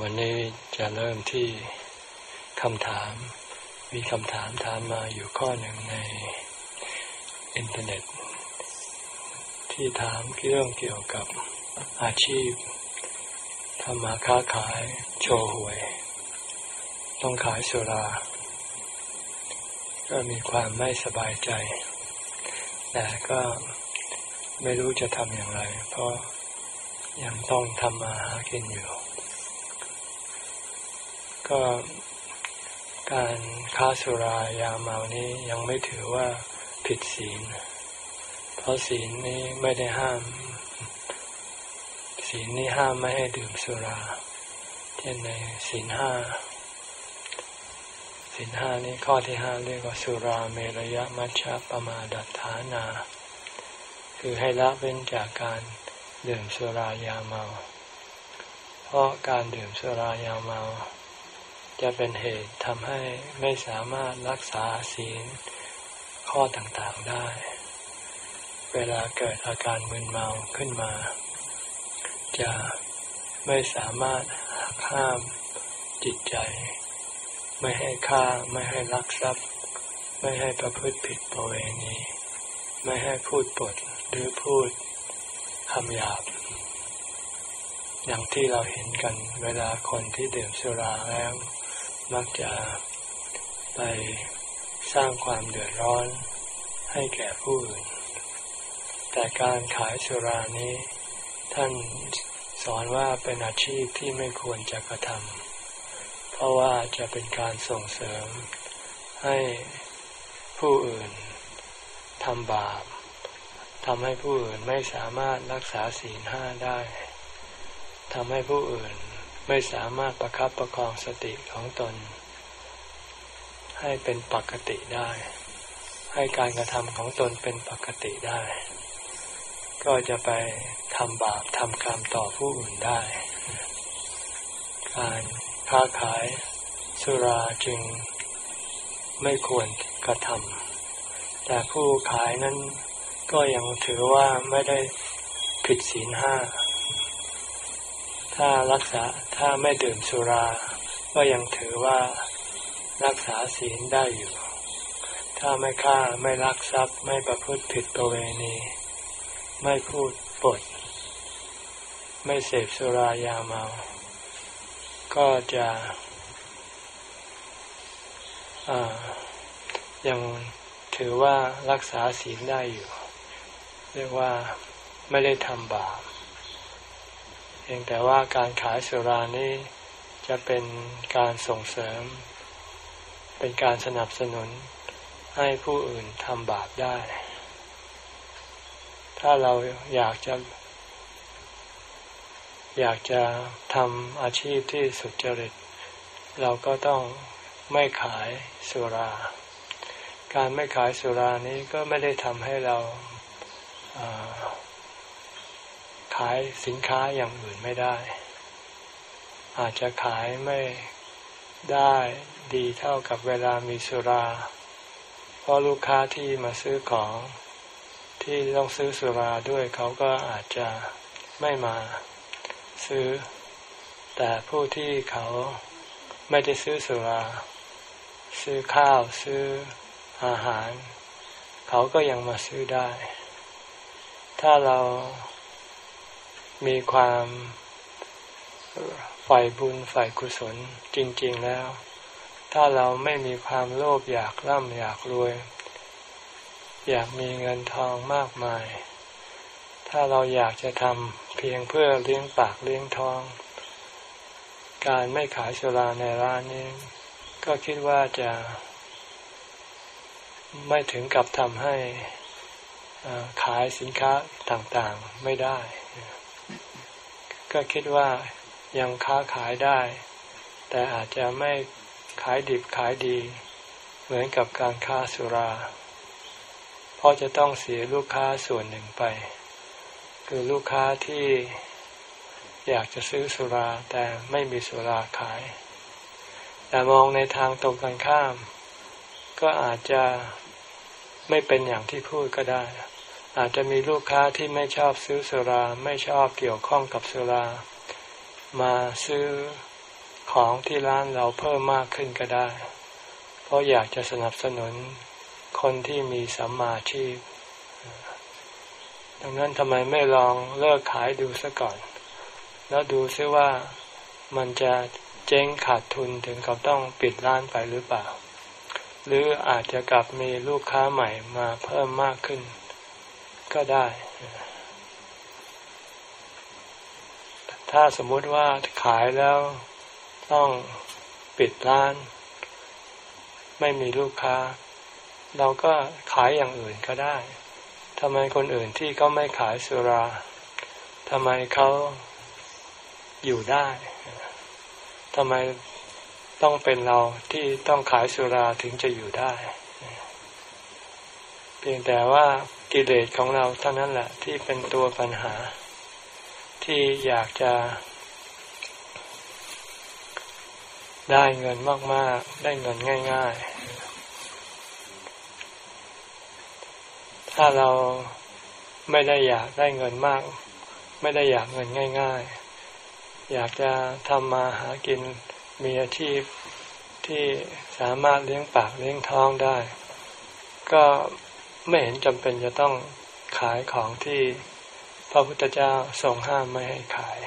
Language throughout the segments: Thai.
วันนี้จะเริ่มที่คำถาม มีคำถามถามมาอยู่ข้อหนึ่งในอินเทอร์เน็ต ที่ถามเรื่องเกี่ยวกับอาชีพทำมาค้าขายโชว์หวย ต้องขายสุรา ก็มีความไม่สบายใจ แต่ก็ไม่รู้จะทำอย่างไร เพราะยังต้องทำมาหากินอยู่ ก็การค้าสุรายาเมานี้ยังไม่ถือว่าผิดศีล เพราะศีลนี้ไม่ได้ห้าม ศีลนี้ห้ามไม่ให้ดื่มสุราเช่นในศีลห้าศีลห้านี้ข้อที่ห้าเรียกว่าสุราเมรยะมัชฌะปมาดัฏฐานา คือให้ละเว้นจากการดื่มสุรายาเมา เพราะการดื่มสุรายาเมา จะเป็นเหตุทำให้ไม่สามารถรักษาศีลข้อต่างๆได้ เวลาเกิดอาการมึนเมาขึ้นมา จะไม่สามารถห้ามจิตใจ ไม่ให้ฆ่าไม่ให้ลักทรัพย์ ไม่ให้ประพฤติผิดประเวณี ไม่ให้พูดปดหรือพูดคำหยาบ อย่างที่เราเห็นกันเวลาคนที่ดื่มสุราแล้ว มักจะไปสร้างความเดือดร้อนให้แก่ผู้อื่น แต่การขายสุรานี้ ท่านสอนว่าเป็นอาชีพที่ไม่ควรจะกระทำเพราะว่าจะเป็นการส่งเสริมให้ผู้อื่นทำบาปทำให้ผู้อื่นไม่สามารถรักษาศีลห้าได้ทำให้ผู้อื่น ไม่สามารถประครับประคองสติของตน ให้เป็นปกติได้ ให้การกระทำของตนเป็นปกติได้ ก็จะไปทำบาปทำกรรมต่อผู้อื่นได้ การค้าขายสุราจึงไม่ควรกระทำแต่ผู้ขายนั้นก็ยังถือว่าไม่ได้ผิดศีลห้า ถ้ารักษาถ้าไม่ดื่มสุรา ก็ยังถือว่ารักษาศีลได้อยู่ ถ้าไม่ฆ่าไม่ลักทรัพย์ไม่ประพฤติผิดประเวณี ไม่พูดปด ไม่เสพสุรายาเมา ก็จะยังถือว่ารักษาศีลได้อยู่ เรียกว่าไม่ได้ทำบาป เพียงแต่ว่าการขายสุรานี้จะเป็นการส่งเสริม เป็นการสนับสนุนให้ผู้อื่นทำบาปได้ ถ้าเราอยากจะ อยากจะทำอาชีพที่สุจริต เราก็ต้องไม่ขายสุรา การไม่ขายสุรานี้ก็ไม่ได้ทำให้เรา ขายสินค้าอย่างอื่นไม่ได้ อาจจะขายไม่ได้ดีเท่ากับเวลามีสุรา เพราะลูกค้าที่มาซื้อของที่ต้องซื้อสุราด้วยเขาก็อาจจะไม่มาซื้อ แต่ผู้ที่เขาไม่ได้ซื้อสุรา ซื้อข้าวซื้ออาหาร เขาก็ยังมาซื้อได้ ถ้าเรา มีความฝ่ายบุญฝ่ายกุศลจริง ๆแล้ว ถ้าเราไม่มีความโลภอยากร่ำอยากรวย อยากมีเงินทองมากมาย ถ้าเราอยากจะทำเพียงเพื่อเลี้ยงปากเลี้ยงท้อง การไม่ขายสุราในร้านนี้ ก็คิดว่าจะ ไม่ถึงกับทำให้ขายสินค้าต่างๆไม่ได้ ก็คิดว่ายังค้าขายได้ แต่อาจจะไม่ขายดิบขายดี เหมือนกับการค้าสุรา เพราะจะต้องเสียลูกค้าส่วนหนึ่งไป คือลูกค้าที่อยากจะซื้อสุราแต่ไม่มีสุราขาย แต่มองในทางตรงกันข้าม ก็อาจจะไม่เป็นอย่างที่พูดก็ได้ อาจจะมีลูกค้าที่ไม่ชอบซื้อสุรา ไม่ชอบเกี่ยวข้องกับสุรา มาซื้อของที่ร้านเราเพิ่มมากขึ้นก็ได้ เพราะอยากจะสนับสนุนคนที่มีสัมมาชีพ ดังนั้นทำไมไม่ลองเลิกขายดูซะก่อน แล้วดูซิว่ามันจะเจ๊งขาดทุนถึงเขาต้องปิดร้านไปหรือเปล่า หรืออาจจะกลับมีลูกค้าใหม่มาเพิ่มมากขึ้น ก็ได้ ถ้าสมมุติว่าขายแล้วต้องปิดร้าน ไม่มีลูกค้า เราก็ขายอย่างอื่นก็ได้ทำไมคนอื่นที่เขาไม่ขายสุราทำไมเขาอยู่ได้ทำไมต้องเป็นเราที่ต้องขายสุราถึงจะอยู่ได้ เพียงแต่ว่า กิเลสของเราเท่านั้นแหละที่เป็นตัวปัญหา ที่อยากจะ ได้เงินมาก ๆ ได้เงินง่าย ๆ ถ้าเราไม่ได้อยากได้เงินมาก ไม่ได้อยากเงินง่าย ๆ อยากจะทำมาหากินมีอาชีพที่สามารถเลี้ยงปากเลี้ยงท้องได้ ก็ ไม่เห็นจำเป็นจะต้องขายของที่พระพุทธเจ้าทรงห้ามไม่ให้ขาย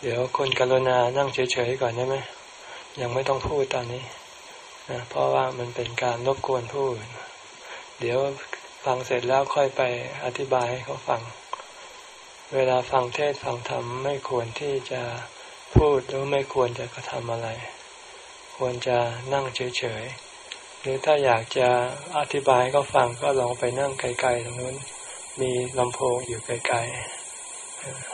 เดี๋ยวคุณกรุณานั่งเฉยๆก่อนได้ไหมยังไม่ต้องพูดตอนนี้นะเพราะว่ามันเป็นการรบกวนผู้อื่นเดี๋ยวฟังเสร็จแล้วค่อยไปอธิบายให้เขาฟัง เวลาฟังเทศฟังธรรมไม่ควรที่จะพูดหรือไม่ควรจะกระทำอะไร ควรจะนั่งเฉยๆ รือถ้าอยากจะอธิบายก็ฟังก็ลองไปนั่งไกลๆตรงนู้นมีลำโพงอยู่ไกลๆ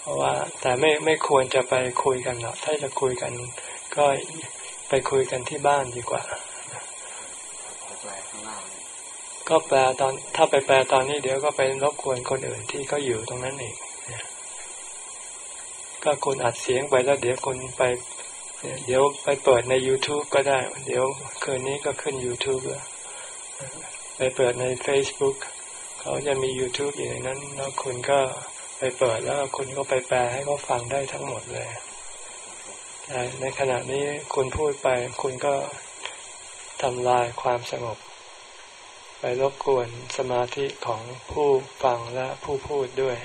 เพราะว่าแต่ไม่ไม่ควรจะไปคุยกันหรอกถ้าจะคุยกัน ก็ไปคุยกันที่บ้านดีกว่าก็แปลตอนถ้าไปแปลตอนนี้เดี๋ยวก็ไปรบกวนคนอื่นที่เขาอยู่ตรงนั้นเองก็คุณอัดเสียงไปแล้วเดี๋ยวคุณไป เดี๋ยวไปเปิดใน YouTube ก็ได้ เดี๋ยวคืนนี้ก็ขึ้น YouTube แล้วไปเปิดใน Facebook เขาจะมี YouTube อยู่ในนั้น แล้วคุณก็ไปเปิดแล้วคุณก็ไปแปลให้เขาฟังได้ทั้งหมดเลย ในขณะนี้คุณพูดไป คุณก็ทำลายความสงบ ไปรบกวนสมาธิของผู้ฟังและผู้พูดด้วย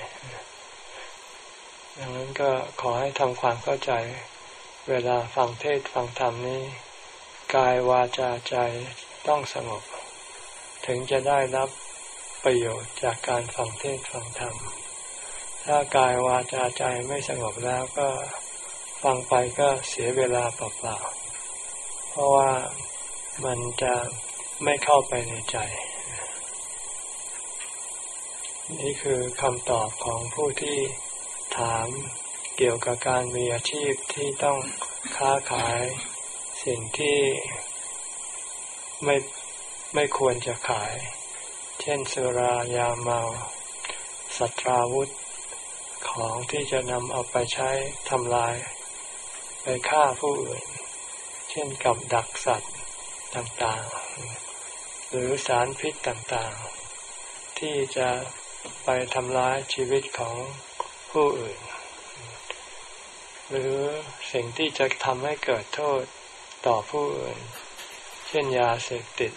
ดังนั้นก็ขอให้ทำความเข้าใจ เวลาฟังเทศฟังธรรมนี้ กายวาจาใจต้องสงบ ถึงจะได้รับประโยชน์จากการฟังเทศฟังธรรม ถ้ากายวาจาใจไม่สงบแล้วก็ฟังไปก็เสียเวลาเปล่าๆ เพราะว่ามันจะไม่เข้าไปในใจ นี่คือคำตอบของผู้ที่ถาม เกี่ยวกับการมีอาชีพที่ต้องค้าขายสิ่งที่ไม่ไม่ควรจะขาย เช่นสุรายาเมาสัตราวุธ ของที่จะนำเอาไปใช้ทำลาย ไปฆ่าผู้อื่น เช่นกับดักสัตว์ต่างๆ หรือสารพิษต่างๆ ที่จะไปทำลายชีวิตของผู้อื่น หรือสิ่งที่จะทำให้เกิดโทษต่อผู้อื่น เช่นยาเสพติด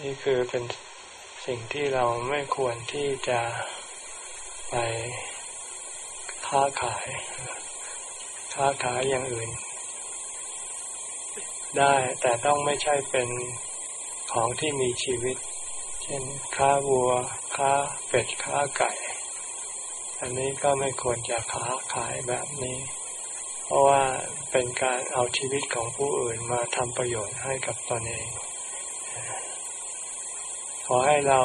นี่คือเป็นสิ่งที่เราไม่ควรที่จะไปค้าขาย ค้าขายอย่างอื่น ได้แต่ต้องไม่ใช่เป็นของที่มีชีวิต เช่นค้าวัว ค้าเป็ด ค้าไก่ อันนี้ก็ไม่ควรจะค้าขายแบบนี้ เพราะว่าเป็นการเอาชีวิตของผู้อื่นมาทำประโยชน์ให้กับตนเอง ขอให้เรา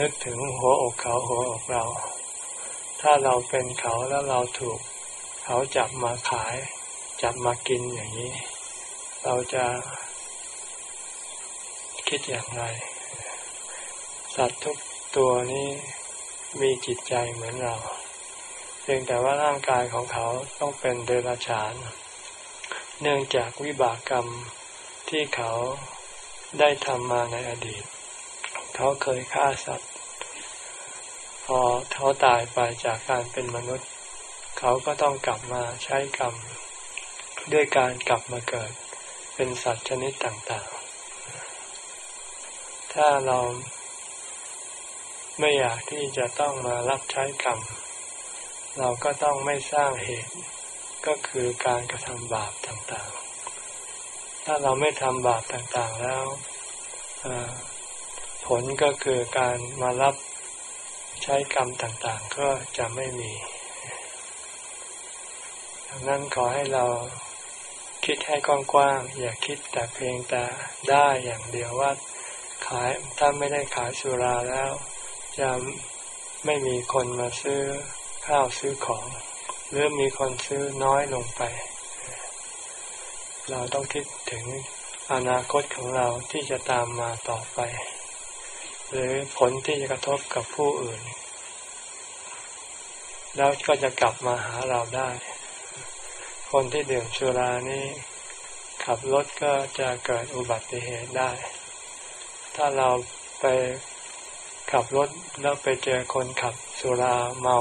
นึกถึงหัวอกเขาหัวอกเรา ถ้าเราเป็นเขาแล้วเราถูก เขาจับมาขาย จับมากินอย่างนี้ เราจะคิดอย่างไร สัตว์ทุกตัวนี้มีจิตใจเหมือนเรา พียงแต่ว่าร่างกายของเขาต้องเป็นเดรัจฉาน เนื่องจากวิบากกรรมที่เขาได้ทำมาในอดีต เขาเคยฆ่าสัตว์ พอเขาตายไปจากการเป็นมนุษย์ เขาก็ต้องกลับมาใช้กรรม ด้วยการกลับมาเกิดเป็นสัตว์ชนิดต่างๆ ถ้าเราไม่อยากที่จะต้องมารับใช้กรรม เราก็ต้องไม่สร้างเหตุ ก็คือการกระทำบาปต่างๆ ถ้าเราไม่ทำบาปต่างๆแล้วผลก็คือการมารับใช้กรรมต่างๆ ก็จะไม่มี ดังนั้นขอให้เราคิดให้กว้างๆ อย่าคิดแต่เพียงแต่ได้อย่างเดียวว่าขายถ้าไม่ได้ขายสุราแล้ว จะไม่มีคนมาซื้อ ข้าวซื้อของ หรือมีคนซื้อน้อยลงไป เราต้องคิดถึงอนาคตของเราที่จะตามมาต่อไป หรือผลที่จะกระทบกับผู้อื่น แล้วก็จะกลับมาหาเราได้ คนที่ดื่มสุรานี่ขับรถก็จะเกิดอุบัติเหตุได้ ถ้าเราไปขับรถแล้วไปเจอคนขับสุราเมา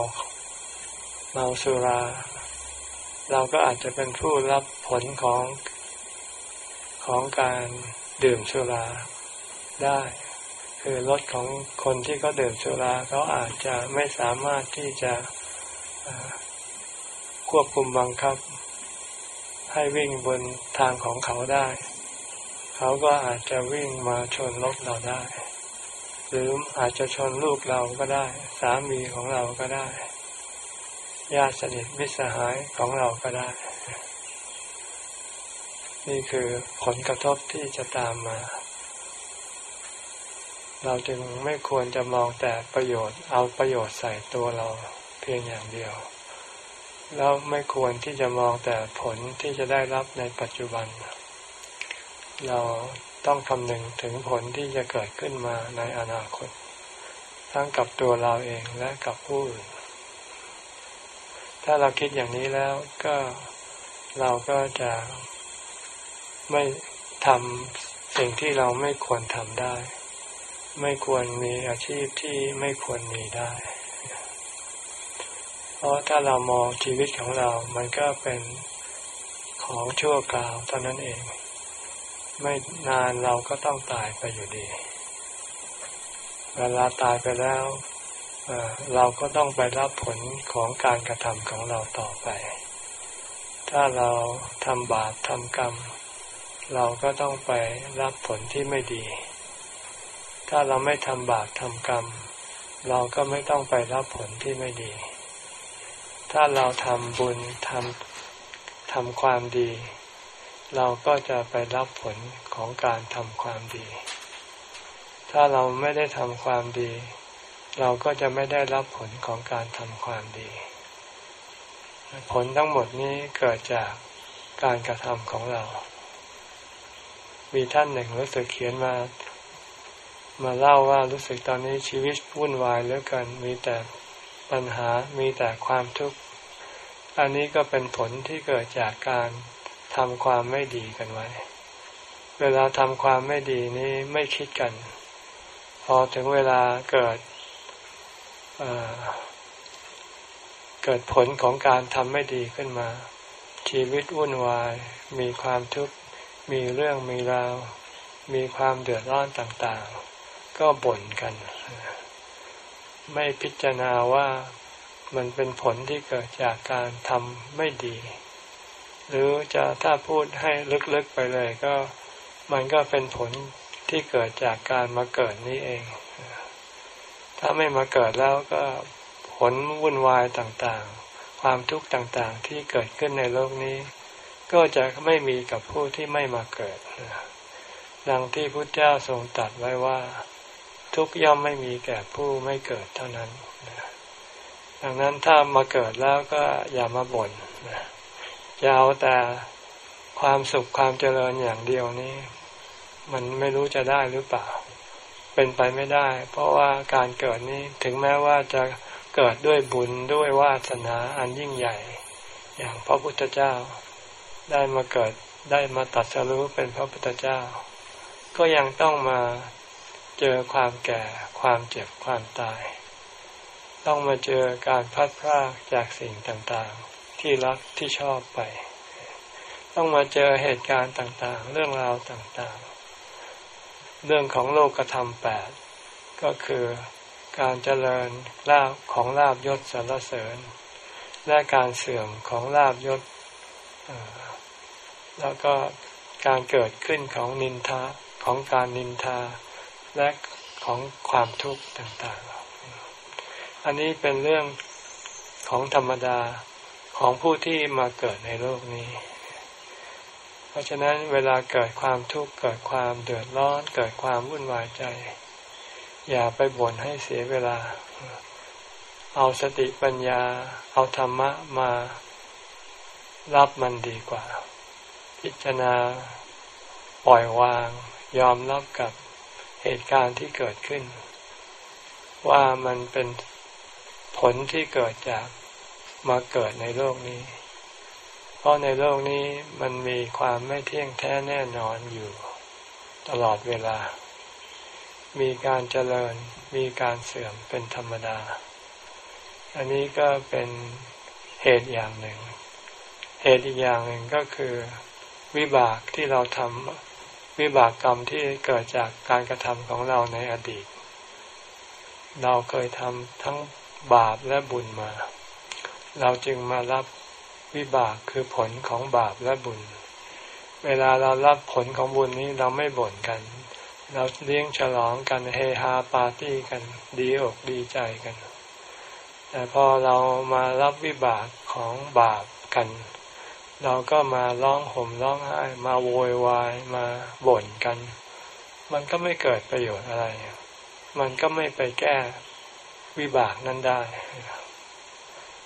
เมาสุรา เราก็อาจจะเป็นผู้รับผลของของการดื่มสุราได้ คือรถของคนที่เขาดื่มสุราเขาอาจจะไม่สามารถที่จะควบคุมบังคับ ให้วิ่งบนทางของเขาได้ เขาก็อาจจะวิ่งมาชนรถเราได้ หรืออาจจะชนลูกเราก็ได้ สามีของเราก็ได้ ญาติสนิทมิสหายของเราก็ได้ นี่คือผลกระทบที่จะตามมา เราจึงไม่ควรจะมองแต่ประโยชน์เอาประโยชน์ใส่ตัวเราเพียงอย่างเดียว แล้วไม่ควรที่จะมองแต่ผลที่จะได้รับในปัจจุบัน เราต้องคำนึงถึงผลที่จะเกิดขึ้นมาในอนาคต ทั้งกับตัวเราเองและกับผู้อื่น ถ้าเราคิดอย่างนี้แล้วก็เราก็จะไม่ทำสิ่งที่เราไม่ควรทำได้ ไม่ควรมีอาชีพที่ไม่ควรมีได้ เพราะถ้าเรามองชีวิตของเรา มันก็เป็นของชั่วคราวเท่านั้นเอง ไม่นานเราก็ต้องตายไปอยู่ดี เวลาตายไปแล้ว เราก็ต้องไปรับผลของการกระทำของเราต่อไป ถ้าเราทำบาปทำกรรม เราก็ต้องไปรับผลที่ไม่ดี ถ้าเราไม่ทำบาปทำกรรม เราก็ไม่ต้องไปรับผลที่ไม่ดี ถ้าเราทำบุญทำทำความดี เราก็จะไปรับผลของการทำความดี ถ้าเราไม่ได้ทำความดี เราก็จะไม่ได้รับผลของการทำความดี ผลทั้งหมดนี้เกิดจากการกระทำของเรา มีท่านหนึ่งรู้สึกเขียนมา มาเล่าว่ารู้สึกตอนนี้ชีวิตวุ่นวายเหลือเกินมีแต่ปัญหามีแต่ความทุกข์ อันนี้ก็เป็นผลที่เกิดจากการทำความไม่ดีกันไว้ เวลาทำความไม่ดีนี้ไม่คิดกัน พอถึงเวลาเกิด เกิดผลของการทำไม่ดีขึ้นมา ชีวิตวุ่นวาย มีความทุกข์มีเรื่องมีราว มีความเดือดร้อนต่างๆ ก็บ่นกัน ไม่พิจารณาว่ามันเป็นผลที่เกิดจากการทำไม่ดี หรือจะถ้าพูดให้ลึกๆไปเลยก็มันก็เป็นผลที่เกิดจากการมาเกิดนี้เอง ถ้าไม่มาเกิดแล้วก็ผลวุ่นวายต่างๆ ความทุกข์ต่างๆ ที่เกิดขึ้นในโลกนี้ ก็จะไม่มีกับผู้ที่ไม่มาเกิด ดังที่พุทธเจ้าทรงตรัสไว้ว่า ทุกย่อมไม่มีแก่ผู้ไม่เกิดเท่านั้น ดังนั้นถ้ามาเกิดแล้วก็อย่ามาบน่นอย่าเอาแต่ความสุขความเจริญอย่างเดียวนี้ มันไม่รู้จะได้หรือเปล่า เป็นไปไม่ได้ เพราะว่าการเกิดนี้ถึงแม้ว่าจะเกิดด้วยบุญด้วยวาสนาอันยิ่งใหญ่ อย่างพระพุทธเจ้าได้มาเกิดได้มาตัดสรู้เป็นพระพุทธเจ้า ก็ยังต้องมาเจอความแก่ความเจ็บความตาย ต้องมาเจอการพัดพรากจากสิ่งต่างๆ ที่รักที่ชอบไป ต้องมาเจอเหตุการณ์ต่างๆ เรื่องราวต่างๆ เรื่องของโลกธรรมแปดก็คือการเจริญลาบของลาบยศสรรเสริญ และการเสื่อมของลาบยศแล้วก็การเกิดขึ้นของนินทาของการนินทาและของความทุกข์ต่างๆ อันนี้เป็นเรื่องของธรรมดาของผู้ที่มาเกิดในโลกนี้ ราะฉะนั้นเวลาเกิดความทุกข์เกิดความเดือดร้อน เกิดความวุ่นวายใจ อย่าไปบ่นให้เสียเวลา เอาสติปัญญา เอาธรรมะมารับมันดีกว่า พิจารณาปล่อยวาง ยอมรับกับเหตุการณ์ที่เกิดขึ้น ว่ามันเป็นผลที่เกิดจากมาเกิดในโลกนี้ ราะในโลกนี้มันมีความไม่เที่ยงแท้แน่นอนอยู่ ตลอดเวลา มีการเจริญ มีการเสื่อมเป็นธรรมดา อันนี้ก็เป็นเหตุอย่างหนึ่ง เหตุอีกอย่างหนึ่งก็คือ วิบากที่เราทำวิบากกรรมที่เกิดจากการกระทำของเราในอดีต เราเคยทำทั้งบาปและบุญมา เราจึงมารับ วิบากคือผลของบาปและบุญ เวลาเรารับผลของบุญนี้เราไม่บ่นกัน เราเลี้ยงฉลองกันเฮฮาปาร์ตี้กันดีอกดีใจกัน แต่พอเรามารับวิบากของบาปกัน เราก็มาร้องห่มร้องไห้มาโวยวายมาบ่นกัน มันก็ไม่เกิดประโยชน์อะไร มันก็ไม่ไปแก้วิบากนั้นได้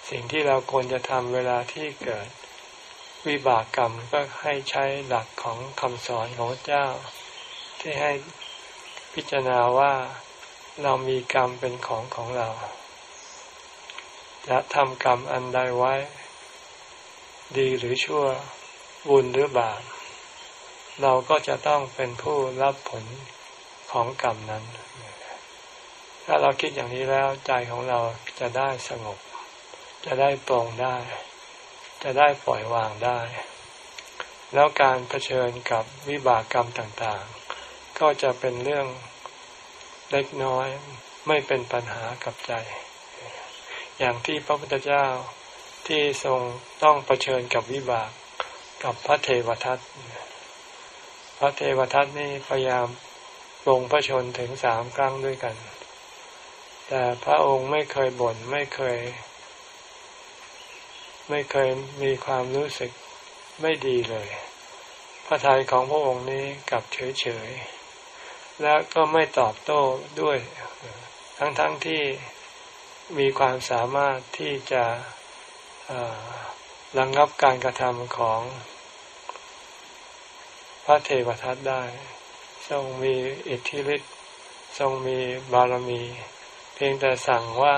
สิ่งที่เราควรจะทำเวลาที่เกิดวิบากกรรมก็ให้ใช้หลักของคำสอนของพระเจ้า ที่ให้พิจารณาว่าเรามีกรรมเป็นของของเรา จะทำกรรมอันใดไว้ ดีหรือชั่วบุญหรือบาปเราก็จะต้องเป็นผู้รับผลของกรรมนั้น ถ้าเราคิดอย่างนี้แล้วใจของเราจะได้สงบ จะได้ปรงได้ จะได้ปล่อยวางได้ แล้วการเผชิญกับวิบากกรรมต่างๆ ก็จะเป็นเรื่องเล็กน้อยไม่เป็นปัญหากับใจ อย่างที่พระพุทธเจ้าที่ทรงต้องเผชิญกับวิบากกับพระเทวทัตพระเทวทัตนี่พยายามลงพระชนถึงสามครั้งด้วยกัน แต่พระองค์ไม่เคยบน่นไม่เคย ไม่เคยมีความรู้สึกไม่ดีเลย พระทัยของพระองค์นี้กลับเฉยๆ และก็ไม่ตอบโต้ด้วย ทั้งๆทที่มีความสามารถที่จะระงงับการกระทำของพระเทวทัตได้ ทรงมีอิทธิฤทธิ์ทรงมีบารมี เพียงแต่สั่งว่า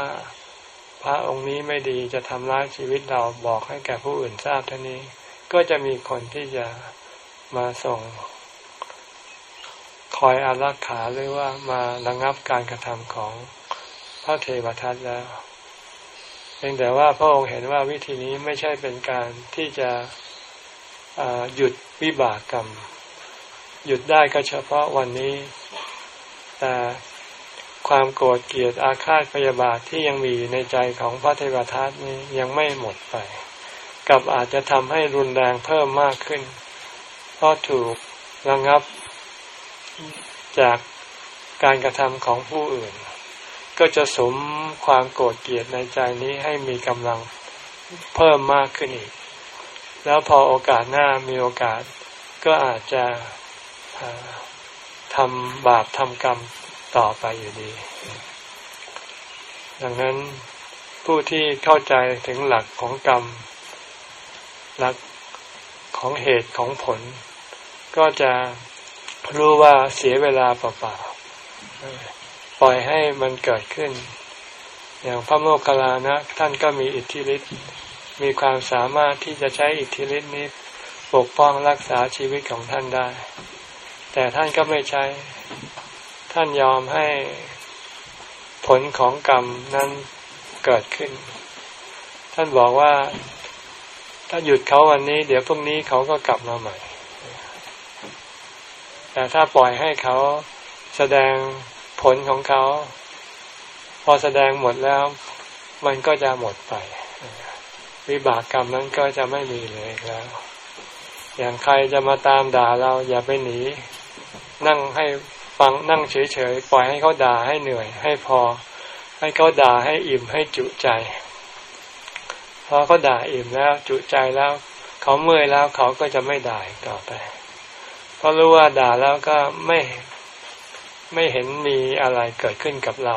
พระองค์นี้ไม่ดีจะทำร้ายชีวิตเราบอกให้แก่ผู้อื่นทราบเท่านี้ ก็จะมีคนที่จะมาส่ง คอยอารักขาหรือว่ามาระงงับการกระทำของพระเทวทัตแล้วเพียงแต่ว่าพระองค์เห็นว่าวิธีนี้ไม่ใช่เป็นการที่จะหยุดวิบากกรรม หยุดได้ก็เฉพาะวันนี้ แต่ ความโกรธเกลียดอาฆาตพยาบาทที่ยังมีในใจของพระเทวทัตนี้ยังไม่หมดไป กับอาจจะทำให้รุนแรงเพิ่มมากขึ้น เพราะถูกระงับจากการกระทำของผู้อื่น ก็จะสมความโกรธเกลียดในใจนี้ให้มีกำลังเพิ่มมากขึ้นอีก แล้วพอโอกาสหน้ามีโอกาสก็อาจจะทำบาปทำกรรม ต่อไปอยู่ดี ดังนั้นผู้ที่เข้าใจถึงหลักของกรรม หลักของเหตุของผล ก็จะรู้ว่าเสียเวลาเปล่าๆปล่อยให้มันเกิดขึ้น อย่างพระโมคคัลลานะ ท่านก็มีอิทธิฤทธิ์มีความสามารถที่จะใช้อิทธิฤทธิ์นี้ปกป้องรักษาชีวิตของท่านได้ แต่ท่านก็ไม่ใช้ ท่านยอมให้ผลของกรรมนั้นเกิดขึ้น ท่านบอกว่าถ้าหยุดเขาวันนี้ เดี๋ยวพรุ่งนี้เขาก็กลับมาใหม่ แต่ถ้าปล่อยให้เขาแสดงผลของเขา พอแสดงหมดแล้ว มันก็จะหมดไป วิบากกรรมนั้นก็จะไม่มีเลยแล้ว อย่างใครจะมาตามด่าเราอย่าไปหนี นั่งให้ ฟังนั่งเฉยๆปล่อยให้เขาด่าให้เหนื่อย ให้พอ ให้เขาด่าให้อิ่มให้จุใจพอเขาด่าอิ่มแล้วจุใจแล้วเขาเมื่อยแล้วเขาก็จะไม่ด่าต่อไป เพราะรู้ว่าด่าแล้วก็ไม่ไม่เห็นมีอะไรเกิดขึ้นกับเรา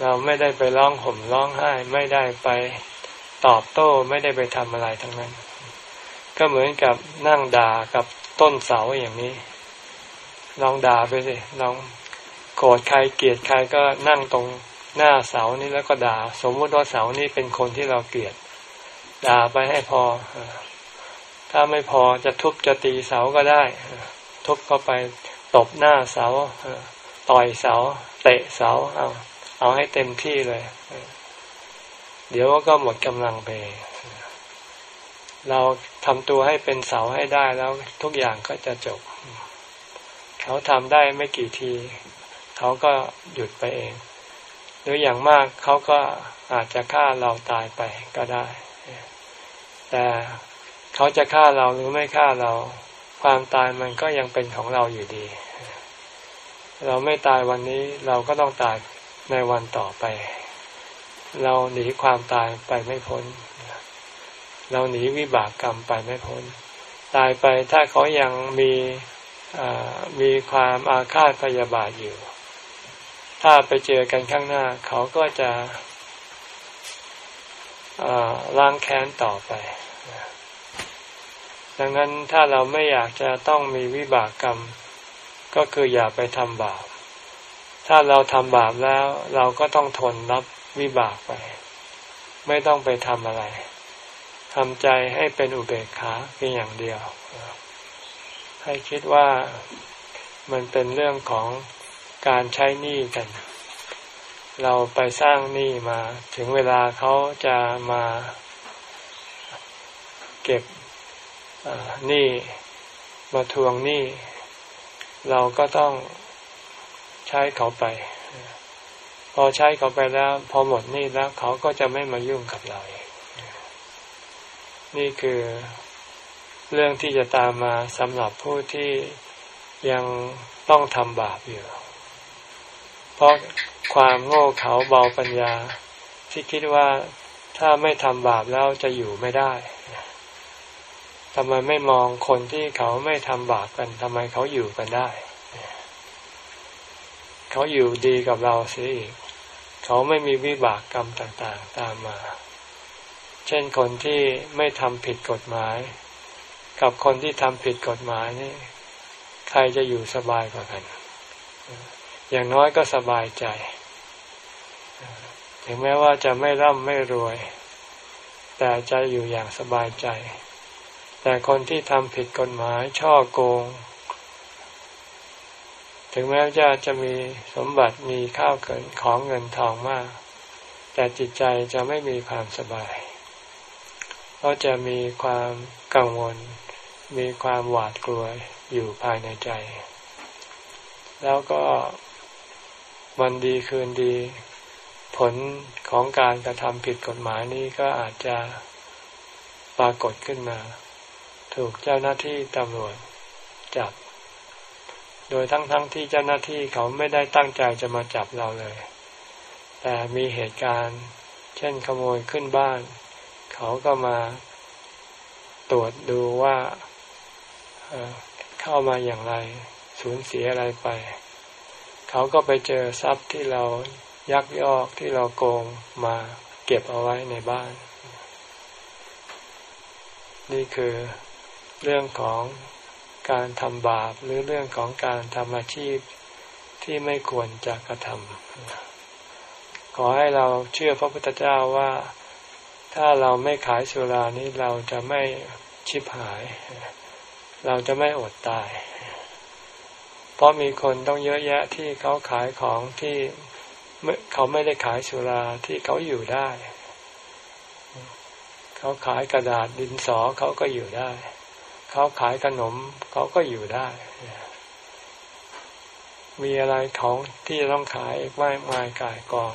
เราไม่ได้ไปร้องห่มร้องไห้ ไม่ได้ไปตอบโต้ไม่ได้ไปทำอะไรทั้งนั้น ก็เหมือนกับนั่งด่ากับต้นเสาอย่างนี้ ลองด่าไปสิลองโกรธใครเกลียดใครก็นั่งตรงหน้าเสานี้แล้วก็ด่า สมมติว่าเสานี้เป็นคนที่เราเกลียด ด่าไปให้พอ ถ้าไม่พอจะทุบจะตีเสาก็ได้ ทุบเข้าไปตบหน้าเสาต่อยเสา เตะเสาเอาเอาให้เต็มที่เลย เดี๋ยวก็หมดกำลังไป เราทำตัวให้เป็นเสาให้ได้แล้วทุกอย่างก็จะจบ เขาทำได้ไม่กี่ที เขาก็หยุดไปเอง หรืออย่างมากเขาก็อาจจะฆ่าเราตายไปก็ได้ แต่เขาจะฆ่าเราหรือไม่ฆ่าเรา ความตายมันก็ยังเป็นของเราอยู่ดี เราไม่ตายวันนี้เราก็ต้องตายในวันต่อไป เราหนีความตายไปไม่พ้น เราหนีวิบากกรรมไปไม่พ้น ตายไปถ้าเขายังมี มีความอาฆาตพยาบาทอยู่ ถ้าไปเจอกันข้างหน้า เขาก็จะล้างแค้นต่อไป ดังนั้นถ้าเราไม่อยากจะต้องมีวิบากกรรม ก็คืออย่าไปทำบาป ถ้าเราทำบาปแล้ว เราก็ต้องทนรับวิบากไป ไม่ต้องไปทำอะไรทำใจให้เป็นอุเบกขาเพียงอย่างเดียว ให้คิดว่ามันเป็นเรื่องของการใช้หนี้กัน เราไปสร้างหนี้มา ถึงเวลาเขาจะมาเก็บหนี้มาทวงหนี้เราก็ต้องใช้เขาไป พอใช้เขาไปแล้ว พอหมดหนี่แล้วเขาก็จะไม่มายุ่งกับเรานี่คือ เรื่องที่จะตามมาสำหรับผู้ที่ยังต้องทำบาปอยู่ เพราะความโง่เขลาเบาปัญญา ที่คิดว่าถ้าไม่ทำบาปแล้วจะอยู่ไม่ได้ทำไมไม่มองคนที่เขาไม่ทำบาปกันทำไมเขาอยู่กันได้ เขาอยู่ดีกับเราเสียอีก เขาไม่มีวิบากกรรมต่างๆ ตามมา เช่นคนที่ไม่ทำผิดกฎหมาย กับคนที่ทำผิดกฎหมายนี่ ใครจะอยู่สบายกว่ากัน อย่างน้อยก็สบายใจ ถึงแม้ว่าจะไม่ร่ำไม่รวย แต่จะอยู่อย่างสบายใจ แต่คนที่ทำผิดกฎหมายช่อโกง ถึงแม้จะจะมีสมบัติมีข้าวเกินของเงินทองมาก แต่จิตใจจะไม่มีความสบาย เพราะจะมีความกังวล มีความหวาดกลัวอยู่ภายในใจ แล้วก็วันดีคืนดี ผลของการกระทำผิดกฎหมายนี้ก็อาจจะปรากฏขึ้นมา ถูกเจ้าหน้าที่ตำรวจจับ โดยทั้งๆทที่เจ้าหน้าที่เขาไม่ได้ตั้งใจจะมาจับเราเลย แต่มีเหตุการณ์ เช่นขโมยขึ้นบ้าน เขาก็มาตรวจดูว่า เข้ามาอย่างไรสูญเสียอะไรไป เขาก็ไปเจอทรัพย์ที่เรายักยอกที่เราโกงมาเก็บเอาไว้ในบ้าน นี่คือเรื่องของการทำบาปหรือเรื่องของการทำอาชีพที่ไม่ควรจะกระทำขอให้เราเชื่อพระพุทธเจ้าว่าถ้าเราไม่ขายสุรานี้เราจะไม่ชิบหาย เราจะไม่อดตาย เพราะมีคนต้องเยอะแยะที่เขาขายของที่เขาไม่ได้ขายสุราที่เขาอยู่ได้ เขาขายกระดาษดินสอเขาก็อยู่ได้ เขาขายขนมเขาก็อยู่ได้ มีอะไรของที่ต้องขายมากมายกายกอง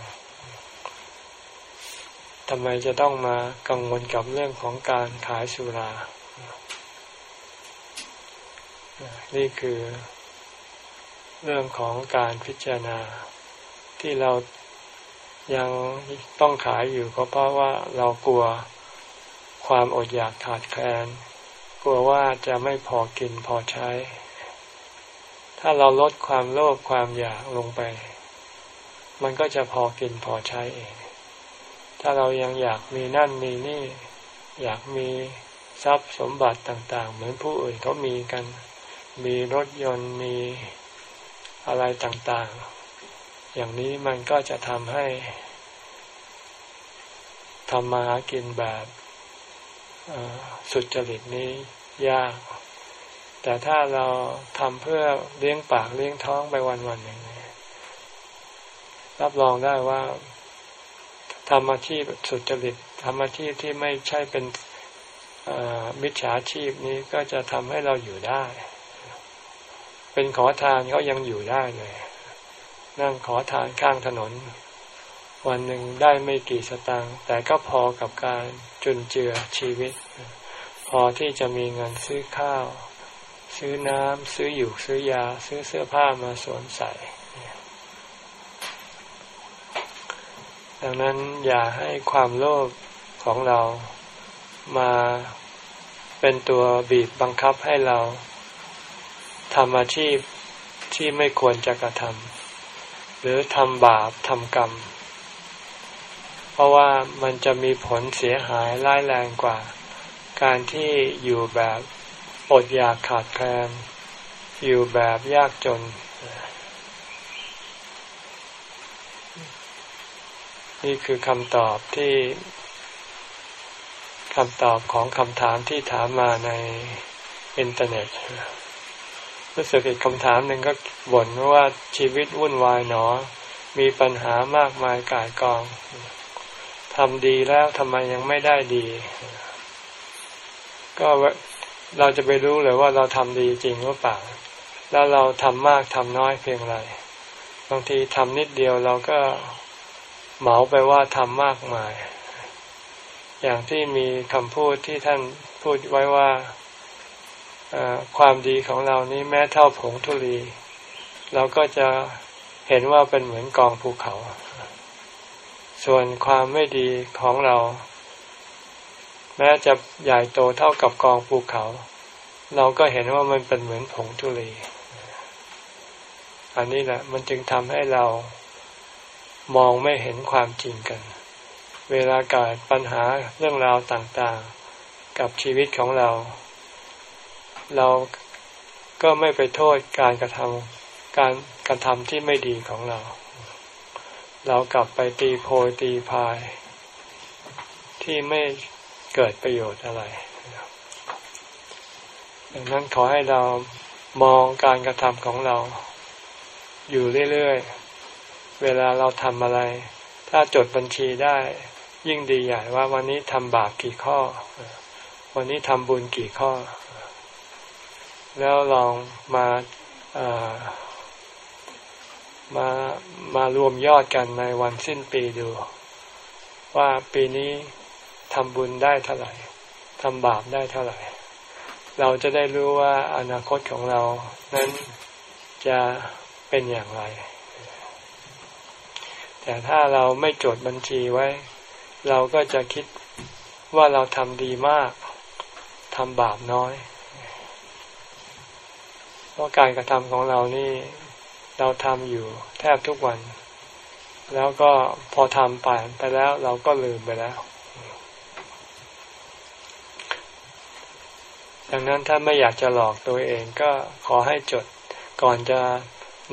ทำไมจะต้องมากังวลกับเรื่องของการขายสุรา นี่คือเรื่องของการพิจารณาที่เรายังต้องขายอยู่ก็เพราะว่าเรากลัวความอดอยากขาดแคลน กลัวว่าจะไม่พอกินพอใช้ ถ้าเราลดความโลภความอยากลงไป มันก็จะพอกินพอใช้เอง ถ้าเรายังอยากมีนั่นมีนี่ อยากมีทรัพย์สมบัติต่าง ๆ เหมือนผู้อื่นเขามีกัน มีรถยนต์มีอะไรต่างๆ อย่างนี้มันก็จะทำให้ทำมาหากินแบบสุดจริตนี้ยาก แต่ถ้าเราทำเพื่อเลี้ยงปากเลี้ยงท้องไปวันๆหนึ่งรับรองได้ว่าทำอาชีพสุดจริตทำอาชีพที่ไม่ใช่เป็นมิจฉาชีพนี้ก็จะทำให้เราอยู่ได้ เป็นขอทานเขายังอยู่ได้เลย นั่งขอทานข้างถนน วันหนึ่งได้ไม่กี่สตางค์แต่ก็พอกับการจุนเจือชีวิต พอที่จะมีเงินซื้อข้าว ซื้อน้ำซื้ออยู่ซื้อยา ซื้อเสื้อผ้ามาสวมใส่ดังนั้นอย่าให้ความโลภของเรามาเป็นตัวบีบบังคับให้เรา ทำอาชีพที่ไม่ควรจะกระทำหรือทำบาปทำกรรม เพราะว่ามันจะมีผลเสียหายร้ายแรงกว่า การที่อยู่แบบอดอยากขาดแคลนอยู่แบบยากจน นี่คือคำตอบที่คำตอบของคำถามที่ถามมาในอินเทอร์เน็ต รู้สึกอีกคำถามหนึ่งก็บ่นว่าชีวิตวุ่นวายหนอ มีปัญหามากมายกายกองทำดีแล้วทำไมยังไม่ได้ดี ก็เราจะไปรู้เลยว่าเราทำดีจริงหรือเปล่า แล้วเราทำมากทำน้อยเพียงไร บางทีทำนิดเดียวเราก็เหมาไปว่าทำมากมาย อย่างที่มีคำพูดที่ท่านพูดไว้ว่า ความดีของเรานี้แม้เท่าผงธุลี เราก็จะเห็นว่าเป็นเหมือนกองภูเขา ส่วนความไม่ดีของเรา แม้จะใหญ่โตเท่ากับกองภูเขา เราก็เห็นว่ามันเป็นเหมือนผงธุลีอันนี้แหละมันจึงทำให้เรามองไม่เห็นความจริงกัน เวลาเกิดปัญหาเรื่องราวต่างๆ กับชีวิตของเรา เราก็ไม่ไปโทษการกระทำการกระทำที่ไม่ดีของเรา เรากลับไปตีโพยตีพาย ที่ไม่เกิดประโยชน์อะไรดังนั้นขอให้เรามองการกระทำของเรา อยู่เรื่อยๆ เวลาเราทำอะไร ถ้าจดบัญชีได้ ยิ่งดีใหญ่ว่าวันนี้ทำบาปกี่ข้อ วันนี้ทำบุญกี่ข้อ แล้วลองมาามา มารวมยอดกันในวันสิ้นปีดู ว่าปีนี้ทำบุญได้เท่าไหร่ทำบาปได้เท่าไหร่ เราจะได้รู้ว่าอนาคตของเรานั้นจะเป็นอย่างไร แต่ถ้าเราไม่จดบัญชีไว้ เราก็จะคิดว่าเราทำดีมากทำบาปน้อย ราะการกระทำของเรานี่เราทำอยู่แทบทุกวัน แล้วก็พอทำไปไปแล้วเราก็ลืมไปแล้ว ดังนั้นถ้าไม่อยากจะหลอกตัวเองก็ขอให้จดก่อนจะ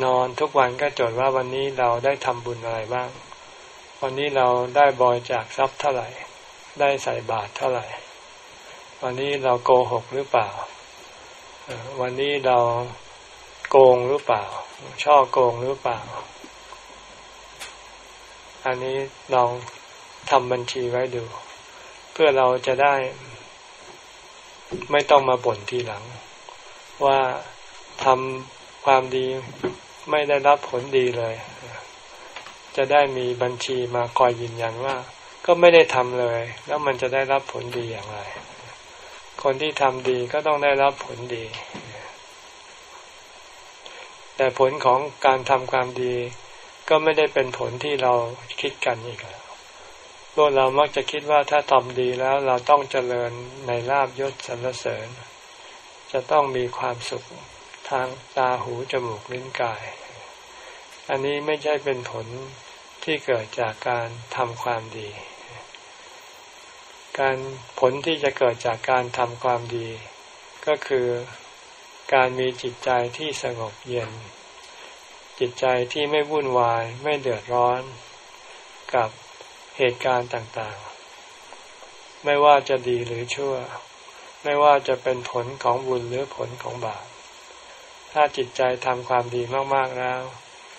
นอนทุกวันก็จดว่าวันนี้เราได้ทำบุญอะไรบ้าง วันนี้เราได้บอยจากทรัพย์เท่าไหร่ ได้ใส่บาตรเท่าไหร่ วันนี้เราโกหกหรือเปล่า วันนี้เราโกงหรือเปล่า ช่อโกงหรือเปล่า อันนี้ลองทำบัญชีไว้ดู เพื่อเราจะได้ ไม่ต้องมาบ่นทีหลัง ว่าทำความดีไม่ได้รับผลดีเลย จะได้มีบัญชีมาคอยยืนยันว่า ก็ไม่ได้ทำเลย แล้วมันจะได้รับผลดีอย่างไร คนที่ทำดีก็ต้องได้รับผลดี แต่ผลของการทำความดี ก็ไม่ได้เป็นผลที่เราคิดกันอีกแล้วพวกเรามักจะคิดว่าถ้าทำดีแล้วเราต้องเจริญในลาบยศสรรเสริญ จะต้องมีความสุขทางตาหูจมูกลิ้นกาย อันนี้ไม่ใช่เป็นผลที่เกิดจากการทำความดี การผลที่จะเกิดจากการทำความดี ก็คือการมีจิตใจที่สงบเย็น จิตใจที่ไม่วุ่นวายไม่เดือดร้อน กับเหตุการณ์ต่างๆ ไม่ว่าจะดีหรือชั่ว ไม่ว่าจะเป็นผลของบุญหรือผลของบาปถ้าจิตใจทำความดีมากๆแล้ว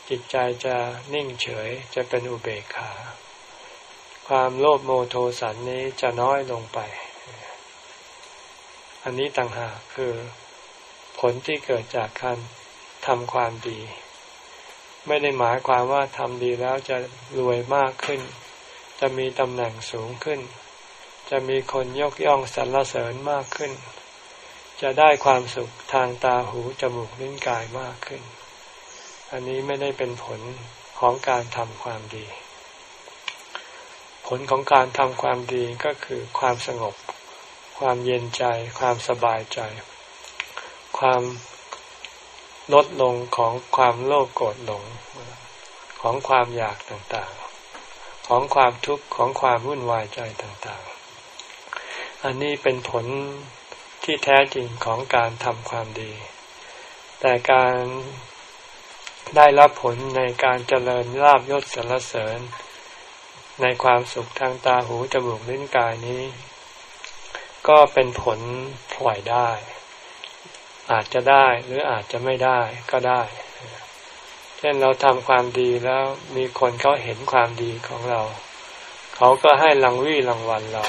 จิตใจจะนิ่งเฉยจะเป็นอุเบกขา ความโลภโมโทสันนี้จะน้อยลงไป อันนี้ต่างหากคือผลที่เกิดจากการทำความดี ไม่ได้หมายความว่าทำดีแล้วจะรวยมากขึ้น จะมีตำแหน่งสูงขึ้น จะมีคนยกย่องสรรเสริญมากขึ้น จะได้ความสุขทางตาหูจมูกลิ้นกายมากขึ้น อันนี้ไม่ได้เป็นผลของการทำความดี ผลของการทำความดีก็คือความสงบ ความเย็นใจ ความสบายใจ ความลดลงของความโลภโกรธหลง ของความอยากต่างๆ ของความทุกข์ของความวุ่นวายใจต่างๆ อันนี้เป็นผลที่แท้จริงของการทำความดี แต่การได้รับผลในการเจริญลาบยศสรรเสริญ ในความสุขทางตาหูจมูกลิ้นกายนี้ ก็เป็นผลปล่อยได้ อาจจะได้หรืออาจจะไม่ได้ก็ได้ เช่นเราทำความดีแล้วมีคนเขาเห็นความดีของเรา เขาก็ให้รางวีรางวัลเรา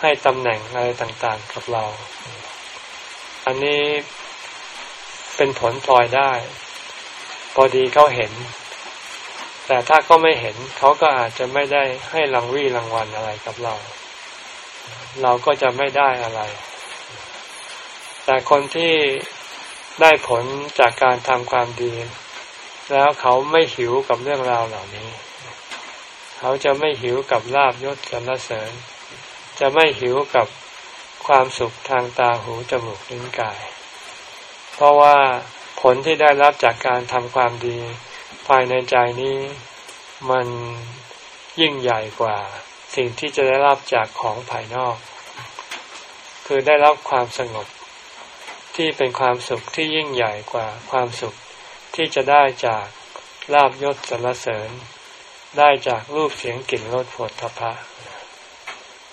ให้ตำแหน่งอะไรต่างๆกับเรา อันนี้เป็นผลพลอยได้ พอดีเขาเห็น แต่ถ้าเขาไม่เห็นเขาก็อาจจะไม่ได้ให้รางวี่รางวัลอะไรกับเรา เราก็จะไม่ได้อะไร แต่คนที่ได้ผลจากการทำความดี แล้วเขาไม่หิวกับเรื่องราวเหล่านี้ เขาจะไม่หิวกับลาบยศสรรเสริญ จะไม่หิวกับความสุขทางตาหูจมูกลิ้นกาย เพราะว่าผลที่ได้รับจากการทำความดี ภายในใจนี้มันยิ่งใหญ่กว่า สิ่งที่จะได้รับจากของภายนอก คือได้รับความสงบ ที่เป็นความสุขที่ยิ่งใหญ่กว่าความสุขที่จะได้จากลาบยศสรรเสริญ ได้จากรูปเสียงกลิ่นรสผลทพะ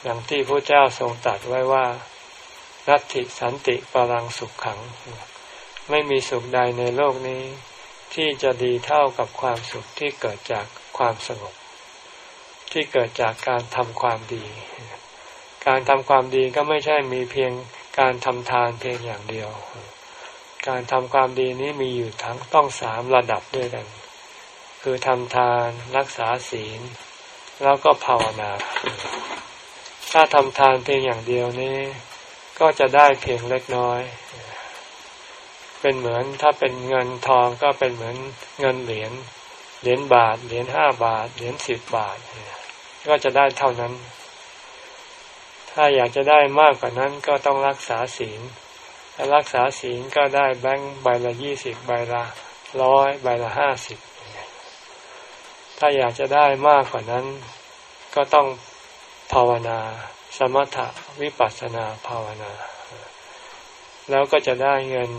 อย่างที่พระเจ้าทรงตรัสไว้ว่านัตติสันติปรังสุขขัง ไม่มีสุขใดในโลกนี้ ที่จะดีเท่ากับความสุขที่เกิดจากความสงบ ที่เกิดจากการทำความดี การทำความดีก็ไม่ใช่มีเพียงการทำทานเพียงอย่างเดียว การทำความดีนี้มีอยู่ทั้งต้องสามระดับด้วยกัน คือทำทานรักษาศีล แล้วก็ภาวนา ถ้าทำทานเพียงอย่างเดียวนี้ ก็จะได้เพียงเล็กน้อย เป็นเหมือนถ้าเป็นเงินทองก็เป็นเหมือนเงินเหรียญเหรียญบาท เหรียญห้าบาท เหรียญสิบบาท ก็จะได้เท่านั้น ถ้าอยากจะได้มากกว่านั้นก็ต้องรักษาศีลถ้ารักษาศีลก็ได้แบงค์ใบละยี่สิบใบละร้อยใบละห้าสิบถ้าอยากจะได้มากกว่านั้น ก็ต้องภาวนา สมถะวิปัสสนาภาวนา แล้วก็จะได้เงิน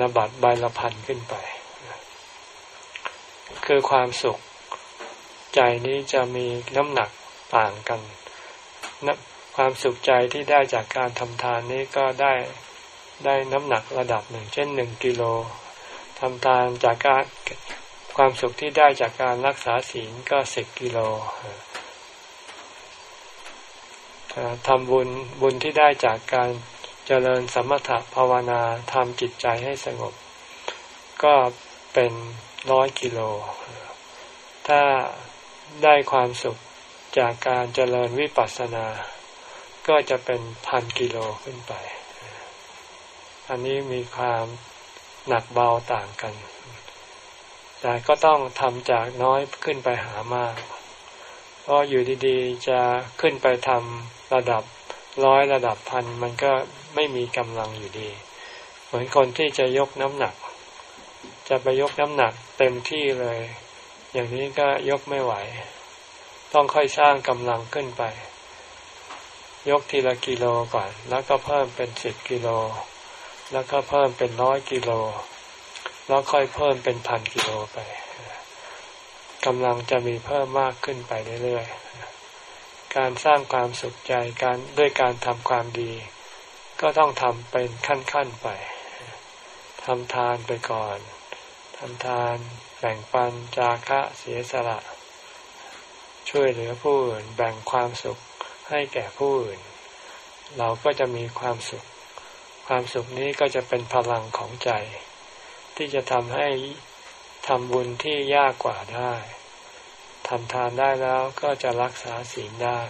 นบัตรใบละพันขึ้นไป คือความสุขใจนี้จะมีน้ำหนักต่างกัน ความสุขใจที่ได้จากการทำทานนี้ก็ได้ได้น้ำหนักระดับหนึ่ง เช่นหนึ่งกิโลทำทานจากการคความสุขที่ได้จากการรักษาศีลก็สิบกิโลทำบุญบุญที่ได้จากการ เจริญสมถะภาวนาทำจิตใจให้สงบ ก็เป็นร้อยกิโล ถ้าได้ความสุขจากการเจริญวิปัสสนา ก็จะเป็นพันกิโลขึ้นไป อันนี้มีความหนักเบาต่างกัน แต่ก็ต้องทำจากน้อยขึ้นไปหามาก เพราะอยู่ดีๆ จะขึ้นไปทำระดับ ร้อยระดับพันมันก็ไม่มีกำลังอยู่ดี เหมือนคนที่จะยกน้ำหนัก จะไปยกน้ำหนักเต็มที่เลย อย่างนี้ก็ยกไม่ไหว ต้องค่อยสร้างกำลังขึ้นไป ยกทีละกิโลก่อน แล้วก็เพิ่มเป็นสิบกิโล แล้วก็เพิ่มเป็นร้อยกิโล แล้วค่อยเพิ่มเป็นพันกิโลไปกำลังจะมีเพิ่มมากขึ้นไปเรื่อยๆ การสร้างความสุขใจการด้วยการทำความดี ก็ต้องทำเป็นขั้นๆไปทำทานไปก่อนทำทานแบ่งปันจาคะเสียสละ ช่วยเหลือผู้อื่นแบ่งความสุขให้แก่ผู้อื่น เราก็จะมีความสุข ความสุขนี้ก็จะเป็นพลังของใจ ที่จะทำให้ทำบุญที่ยากกว่าได้ ทำทานได้แล้วก็จะรักษาศีลได้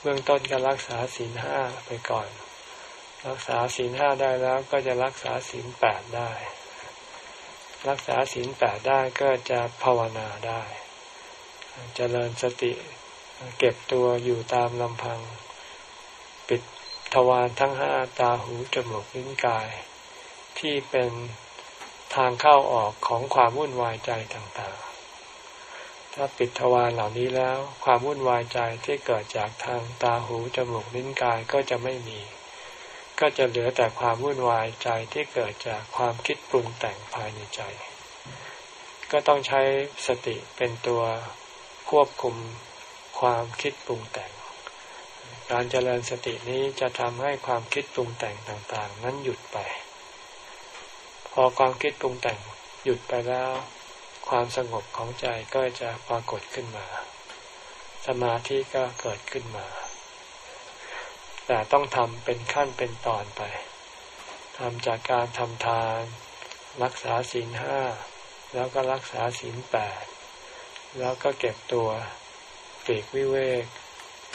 เบื้องต้นก็รักษาศีลห้าไปก่อน รักษาศีลห้าได้แล้วก็จะรักษาศีลแปดได้ รักษาศีลแปดได้ก็จะภาวนาได้จเจริญสติเก็บตัวอยู่ตามลำพัง ปิดทวารทั้งห้าตาหูจมูกลิ้นกาย ที่เป็นทางเข้าออกของความวุ่นวายใจต่างๆ ถ้าปิดทวารเหล่านี้แล้ว ความวุ่นวายใจที่เกิดจากทางตาหูจมูกลิ้นกายก็จะไม่มี ก็จะเหลือแต่ความวุ่นวายใจที่เกิดจากความคิดปรุงแต่งภายในใจ ก็ต้องใช้สติเป็นตัวควบคุมความคิดปรุงแต่ง การเจริญสตินี้จะทำให้ความคิดปรุงแต่งต่างๆ นั้นหยุดไป พอความคิดปรุงแต่งหยุดไปแล้ว ความสงบของใจก็จะปรากฏขึ้นมา สมาธิก็เกิดขึ้นมา แต่ต้องทำเป็นขั้นเป็นตอนไปทำจากการทำทาน รักษาศีลห้าแล้วก็รักษาศีลแปดแล้วก็เก็บตัวปีกวิเวก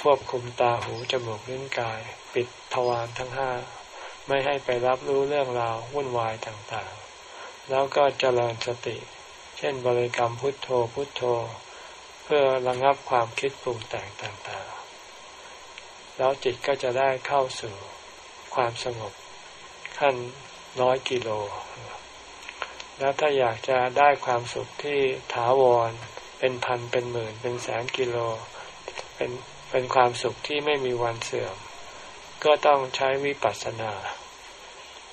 ควบคุมตาหูจมูกลิ้นกาย ปิดทวารทั้งห้าไม่ให้ไปรับรู้เรื่องราววุ่นวายต่างๆ แล้วก็เจริญสติ เช่นบริกรรมพุทโธพุทโธ เพื่อระงับความคิดปรุงแต่งต่างๆ แล้วจิตก็จะได้เข้าสู่ความสงบขั้นร้อยกิโล แล้วถ้าอยากจะได้ความสุขที่ถาวรเป็นพันเป็นหมื่นเป็นแสนกิโล เป็นเป็นความสุขที่ไม่มีวันเสื่อม ก็ต้องใช้วิปัสสนา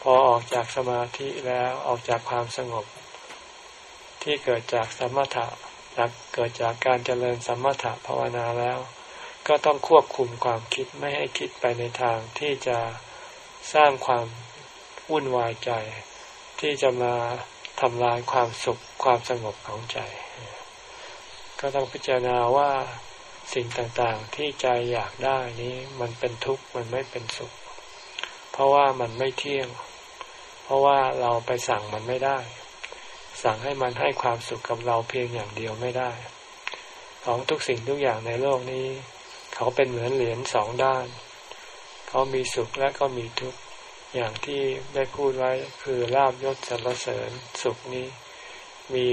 พอออกจากสมาธิแล้วออกจากความสงบ ที่เกิดจากสมถะเกิดจากการเจริญสมถะภาวนาแล้ว ก็ต้องควบคุมความคิดไม่ให้คิดไปในทางที่จะสร้างความวุ่นวายใจ ที่จะมาทำลายความสุขความสงบของใจ ก็ต้องพิจารณาว่าสิ่งต่างๆที่ใจอยากได้นี้มันเป็นทุกข์มันไม่เป็นสุข เพราะว่ามันไม่เที่ยง เพราะว่าเราไปสั่งมันไม่ได้ สั่งให้มันให้ความสุขกับเราเพียงอย่างเดียวไม่ได้ ของทุกสิ่งทุกอย่างในโลกนี้ เขาเป็นเหมือนเหรียญสองด้าน เขามีสุขและก็มีทุกข์อย่างที่ได้พูดไว้คือลาบยศสรรเสริญสุขนี้ มี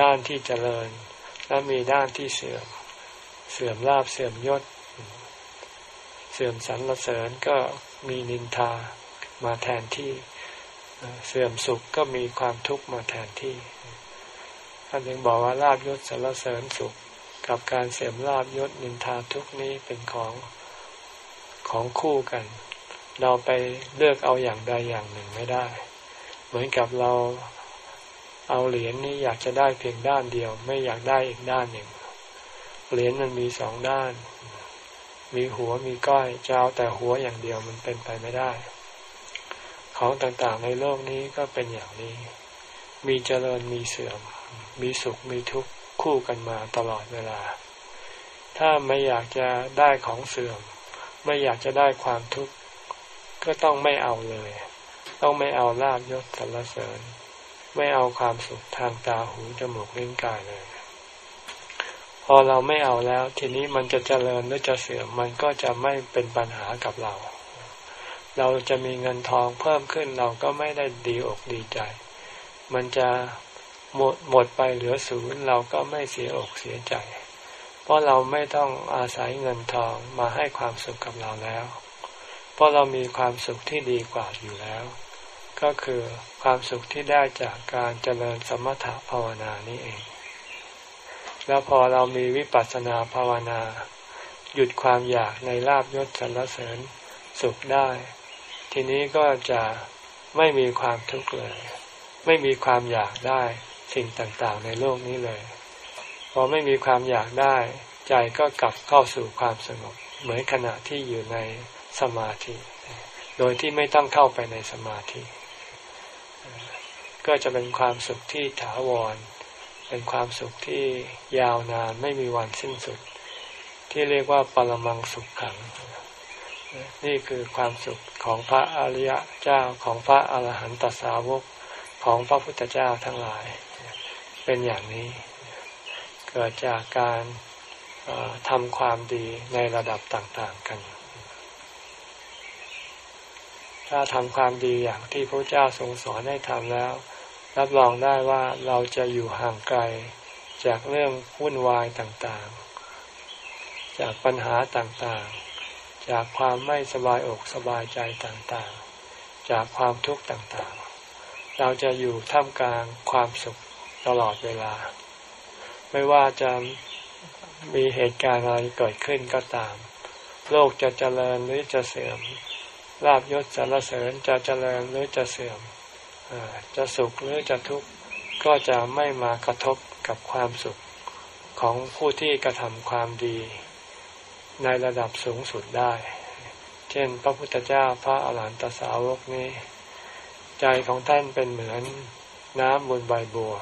ด้านที่เจริญ และมีด้านที่เสื่อม เสื่อมลาบเสื่อมยศ เสื่อมสรรเสริญก็มีนินทามาแทนที่ เสื่อมสุขก็มีความทุกข์มาแทนที่ท่านจึงบอกว่าลาบยศสรรเสริญสุข กับการเสยมลาบยศนินทาทุกนี้เป็นของของคู่กัน เราไปเลือกเอาอย่างใดอย่างหนึ่งไม่ได้ เหมือนกับเราเอาเหรียญนี้อยากจะได้เพียงด้านเดียว ไม่อยากได้อีกด้านหนึ่งเหรียญมันมีสองด้าน มีหัวมีก้อยจะเอาแต่หัวอย่างเดียวมันเป็นไปไม่ได้ ของต่างๆในโลกนี้ก็เป็นอย่างนี้ มีเจริญมีเสื่อม มีสุขมีทุกข์คู่กันมาตลอดเวลา ถ้าไม่อยากจะได้ของเสื่อม ไม่อยากจะได้ความทุกข์ก็ต้องไม่เอาเลย ต้องไม่เอาลาบยศสรรเสริญ ไม่เอาความสุขทางตาหูจมูกลิ้นกายเลย พอเราไม่เอาแล้ว ทีนี้มันจะเจริญหรือจะเสื่อมมันก็จะไม่เป็นปัญหากับเรา เราจะมีเงินทองเพิ่มขึ้นเราก็ไม่ได้ดีอกดีใจ มันจะหมดหมดไปเหลือศูนย์เราก็ไม่เสียอกเสียใจ เพราะเราไม่ต้องอาศัยเงินทองมาให้ความสุขกับเราแล้ว เพราะเรามีความสุขที่ดีกว่าอยู่แล้ว ก็คือความสุขที่ได้จากการเจริญสมถะภาวนานี้เอง แล้วพอเรามีวิปัสสนาภาวนา หยุดความอยากในลาบยศสรรเสริญสุขได้ ทีนี้ก็จะไม่มีความทุกข์เลย ไม่มีความอยากได้สิ่งต่างๆ ในโลกนี้เลย พอไม่มีความอยากได้ ใจก็กลับเข้าสู่ความสงบ เหมือนขณะที่อยู่ในสมาธิ โดยที่ไม่ต้องเข้าไปในสมาธิ ก็จะเป็นความสุขที่ถาวร เป็นความสุขที่ยาวนานไม่มีวันสิ้นสุด ที่เรียกว่าปรมังสุขขัง นี่คือความสุขของพระอริยเจ้าของพระอรหันตสาวกของพระพุทธเจ้าทั้งหลาย เป็นอย่างนี้ เกิดจากการทำความดีในระดับต่าง ๆ กัน ถ้าทำความดีอย่างที่พระเจ้าทรงสอนให้ทำแล้ว รับรองได้ว่าเราจะอยู่ห่างไกลจากเรื่องวุ่นวายต่างๆ จากปัญหาต่างๆ จากความไม่สบายอกสบายใจต่างๆ จากความทุกข์ต่างๆ เราจะอยู่ท่ามกลางความสุขตลอดเวลา ไม่ว่าจะมีเหตุการณ์อะไรเกิดขึ้นก็ตาม โลกจะเจริญหรือจะเสื่อมลาบยศสารเสริญจะเจริญหรือจะเสื่อมจะสุขหรือจะทุกข์ก็จะไม่มากระทบกับความสุขของผู้ที่กระทำความดี ในระดับสูงสุดได้ เช่น พระพุทธเจ้าพระอาหารหันตสาวกนี้ ใจของท่านเป็นเหมือนน้ำบนใบบัว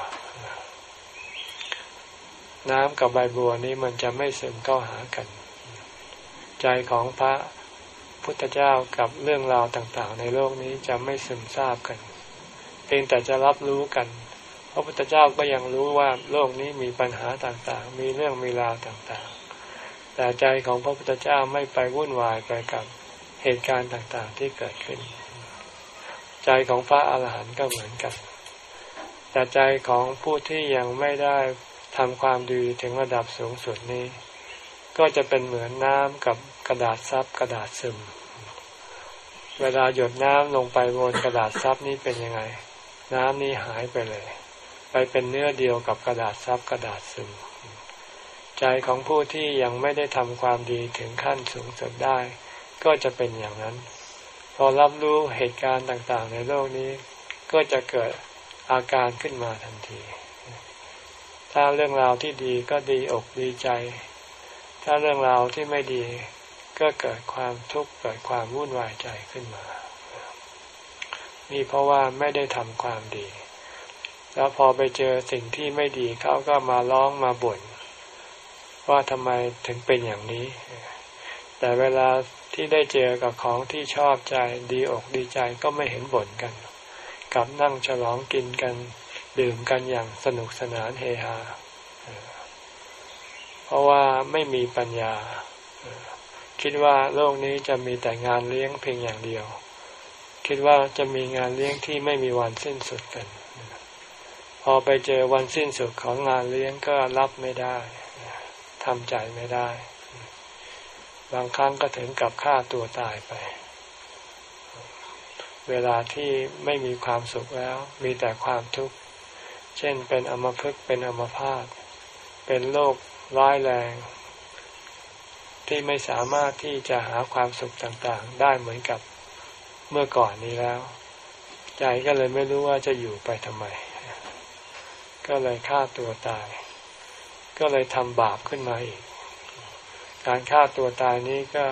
น้ำกับใบบัวนี้มันจะไม่ซึมเข้าหากัน ใจของพระพุทธเจ้ากับเรื่องราวต่างๆ ในโลกนี้จะไม่ซึมซาบกัน เพียงแต่จะรับรู้กัน พระพุทธเจ้าก็ยังรู้ว่าโลกนี้มีปัญหาต่างๆ มีเรื่องมีราวต่างๆ แต่ใจของพระพุทธเจ้าไม่ไปวุ่นวายไปกับเหตุการณ์ต่างๆที่เกิดขึ้น ใจของพระอาหารหันต์ก็เหมือนกันแต่ใจของผู้ที่ยังไม่ได้ทำความดีถึงระดับสูงสุดนี้ ก็จะเป็นเหมือนน้ำกับกระดาษซับกระดาษซึม เวลาหยดน้ำลงไปบนกระดาษซับนี้เป็นยังไง น้ำนี้หายไปเลย ไปเป็นเนื้อเดียวกับกระดาษซับกระดาษซึม ใจของผู้ที่ยังไม่ได้ทำความดีถึงขั้นสูงสุดได้ ก็จะเป็นอย่างนั้น พอรับรู้เหตุการณ์ต่างๆ ในโลกนี้ ก็จะเกิดอาการขึ้นมาทันที ถ้าเรื่องราวที่ดีก็ดีอกดีใจ ถ้าเรื่องราวที่ไม่ดีก็เกิดความทุกข์เกิดความวุ่นวายใจขึ้นมา นี่เพราะว่าไม่ได้ทำความดี แล้วพอไปเจอสิ่งที่ไม่ดีเขาก็มาร้องมาบ่น ว่าทำไมถึงเป็นอย่างนี้ แต่เวลาที่ได้เจอกับของที่ชอบใจดีอกดีใจก็ไม่เห็นบ่นกันกับนั่งฉลองกินกัน ดื่มกันอย่างสนุกสนานเฮฮาเพราะว่าไม่มีปัญญา คิดว่าโลกนี้จะมีแต่งานเลี้ยงเพียงอย่างเดียว คิดว่าจะมีงานเลี้ยงที่ไม่มีวันสิ้นสุดกัน พอไปเจอวันสิ้นสุดของงานเลี้ยงก็รับไม่ได้ ทำใจไม่ได้ บางครั้งก็ถึงกับฆ่าตัวตายไป เวลาที่ไม่มีความสุขแล้ว มีแต่ความทุกข์ เช่นเป็นอมภพเป็นอมพาตเป็นโรคร้ายแรง ที่ไม่สามารถที่จะหาความสุขต่างๆ ได้เหมือนกับเมื่อก่อนนี้แล้ว ใจก็เลยไม่รู้ว่าจะอยู่ไปทำไม ก็เลยฆ่าตัวตาย ก็เลยทำบาปขึ้นมาอีก การฆ่าตัวตายนี้ก็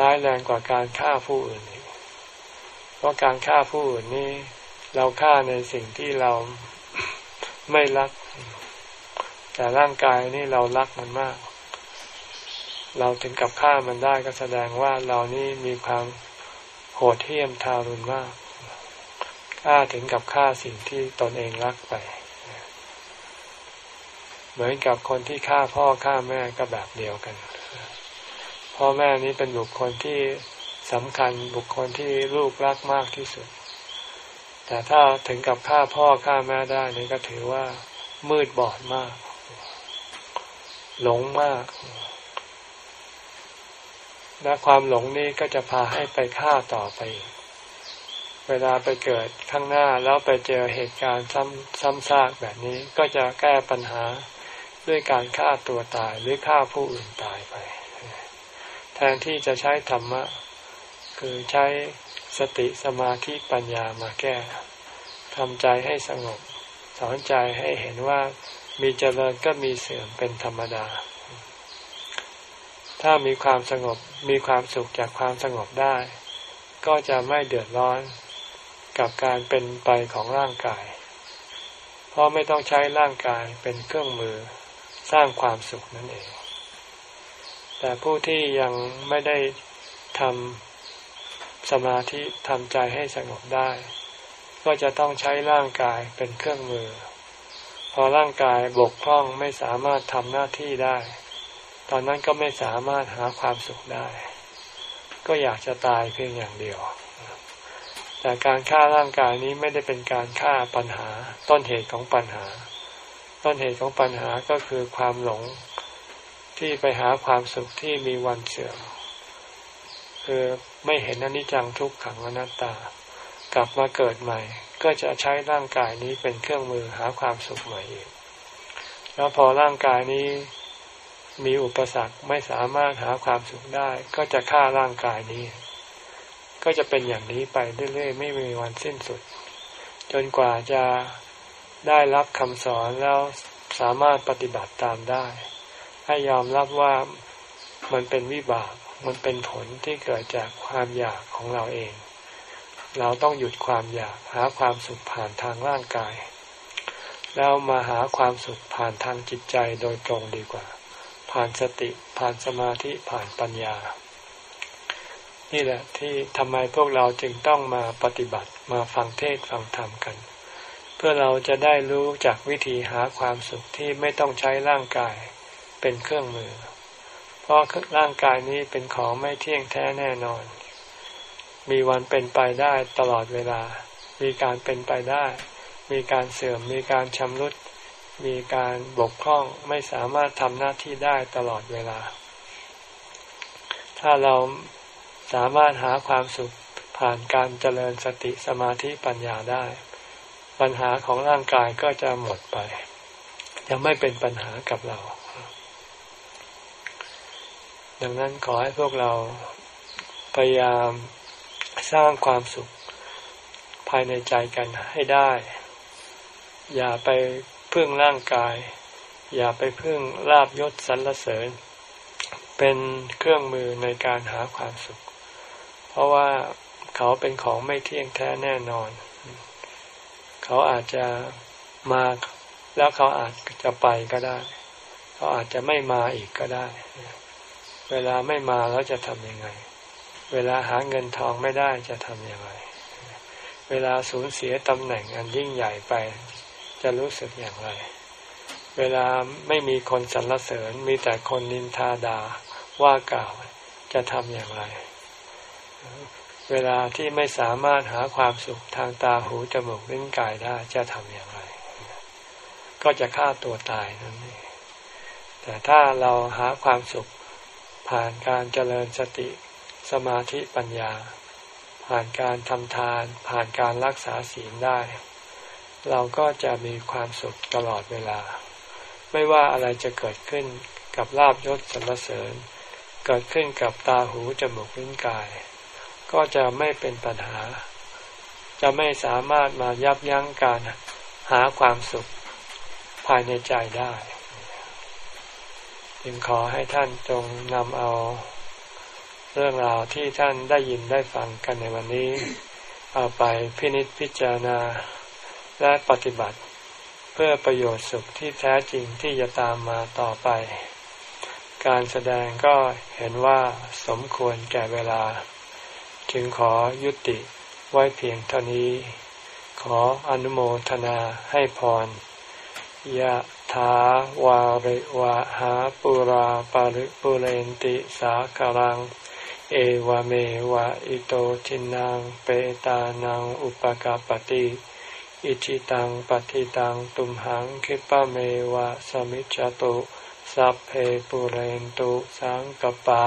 ร้ายแรงกว่าการฆ่าผู้อื่นอีกเพราะการฆ่าผู้อื่นนี้ เราฆ่าในสิ่งที่เราไม่รัก แต่ร่างกายนี่เรารักมันมาก เราถึงกับฆ่ามันได้ก็แสดงว่าเรานี่มีความโหดเหี้ยมทารุณมากฆ่าถึงกับฆ่าสิ่งที่ตนเองรักไป เหมือนกับคนที่ฆ่าพ่อฆ่าแม่ก็แบบเดียวกัน พ่อแม่นี้เป็นบุคคลที่สำคัญบุคคลที่ลูกรักมากที่สุด แต่ถ้าถึงกับฆ่าพ่อฆ่าแม่ได้นี่ก็ถือว่ามืดบอดมาก หลงมาก และความหลงนี้ก็จะพาให้ไปฆ่าต่อไป เวลาไปเกิดข้างหน้าแล้วไปเจอเหตุการณ์ซ้ำซ้ำซากแบบนี้ ก็จะแก้ปัญหา ด้วยการฆ่าตัวตายหรือฆ่าผู้อื่นตายไป แทนที่จะใช้ธรรมะ คือใช้สติสมาธิปัญญามาแก้ทำใจให้สงบ สอนใจให้เห็นว่ามีเจริญก็มีเสื่อมเป็นธรรมดา ถ้ามีความสงบมีความสุขจากความสงบได้ ก็จะไม่เดือดร้อนกับการเป็นไปของร่างกาย เพราะไม่ต้องใช้ร่างกายเป็นเครื่องมือ สร้างความสุขนั่นเอง แต่ผู้ที่ยังไม่ได้ทำสมาธิทำใจให้สงบได้ ก็จะต้องใช้ร่างกายเป็นเครื่องมือ พอร่างกายบกพร่องไม่สามารถทำหน้าที่ได้ ตอนนั้นก็ไม่สามารถหาความสุขได้ ก็อยากจะตายเพียงอย่างเดียวแต่การฆ่าร่างกายนี้ไม่ได้เป็นการฆ่าปัญหาต้นเหตุของปัญหา ต้นเหตุของปัญหาก็คือความหลงที่ไปหาความสุขที่มีวันเสื่อมคือไม่เห็นอนิจจังทุกขังอนัตตา กลับมาเกิดใหม่ ก็จะใช้ร่างกายนี้เป็นเครื่องมือหาความสุขใหม่อีกแล้วพอร่างกายนี้มีอุปสรรคไม่สามารถหาความสุขได้ ก็จะฆ่าร่างกายนี้ ก็จะเป็นอย่างนี้ไปเรื่อยๆไม่มีวันสิ้นสุด จนกว่าจะ ได้รับคำสอนแล้วสามารถปฏิบัติตามได้ ให้ยอมรับว่ามันเป็นวิบาก มันเป็นผลที่เกิดจากความอยากของเราเอง เราต้องหยุดความอยากหาความสุขผ่านทางร่างกาย แล้วมาหาความสุขผ่านทางจิตใจโดยตรงดีกว่า ผ่านสติ ผ่านสมาธิ ผ่านปัญญา นี่แหละที่ทำไมพวกเราจึงต้องมาปฏิบัติ มาฟังเทศฟังธรรมกันเพื่อเราจะได้รู้จากวิธีหาความสุขที่ไม่ต้องใช้ร่างกายเป็นเครื่องมือ เพราะร่างกายนี้เป็นของไม่เที่ยงแท้แน่นอน มีวันเป็นไปได้ตลอดเวลา มีการเป็นไปได้ มีการเสื่อม มีการชำรุด มีการบกพร่องไม่สามารถทำหน้าที่ได้ตลอดเวลา ถ้าเราสามารถหาความสุขผ่านการเจริญสติสมาธิปัญญาได้ ปัญหาของร่างกายก็จะหมดไป จะไม่เป็นปัญหากับเรา ดังนั้นขอให้พวกเราพยายามสร้างความสุขภายในใจกันให้ได้ อย่าไปพึ่งร่างกาย อย่าไปพึ่งลาบยศสรรเสริญ เป็นเครื่องมือในการหาความสุข เพราะว่าเขาเป็นของไม่เที่ยงแท้แน่นอน เขาอาจจะมาแล้วเขาอาจจะไปก็ได้ เขาอาจจะไม่มาอีกก็ได้ เวลาไม่มาแล้วจะทำยังไง เวลาหาเงินทองไม่ได้จะทำยังไง เวลาสูญเสียตำแหน่งอันยิ่งใหญ่ไป จะรู้สึกอย่างไร เวลาไม่มีคนสรรเสริญมีแต่คนนินทาดาว่ากล่าวจะทำอย่างไร เวลาที่ไม่สามารถหาความสุขทางตาหูจมูกลิ้นกายได้จะทำอย่างไร ก็จะฆ่าตัวตายนั่นเองแต่ถ้าเราหาความสุขผ่านการเจริญสติสมาธิปัญญา ผ่านการทำทาน ผ่านการรักษาศีลได้ เราก็จะมีความสุขตลอดเวลา ไม่ว่าอะไรจะเกิดขึ้นกับลาบยศสรรเสริญ เกิดขึ้นกับตาหูจมูกลิ้นกาย ก็จะไม่เป็นปัญหา จะไม่สามารถมายับยั้งการหาความสุขภายในใจได้ จึงขอให้ท่านจงนำเอาเรื่องราวที่ท่านได้ยินได้ฟังกันในวันนี้ เอาไปพินิจพิจารณาและปฏิบัติ เพื่อประโยชน์สุขที่แท้จริงที่จะตามมาต่อไป การแสดงก็เห็นว่าสมควรแก่เวลา จึงขอยุติไว้เพียงเท่านี้ ขออนุโมทนาให้พรยะถาวาริวะหาปุราปาริปุเรนติสาคารัง เอวเมวะอิโตทินังเปตานังอุปกาปติอิชิตังปฏิตังตุมหังคิปะเมวะสมิจจตุสัพเพปุเรนตุสังกปา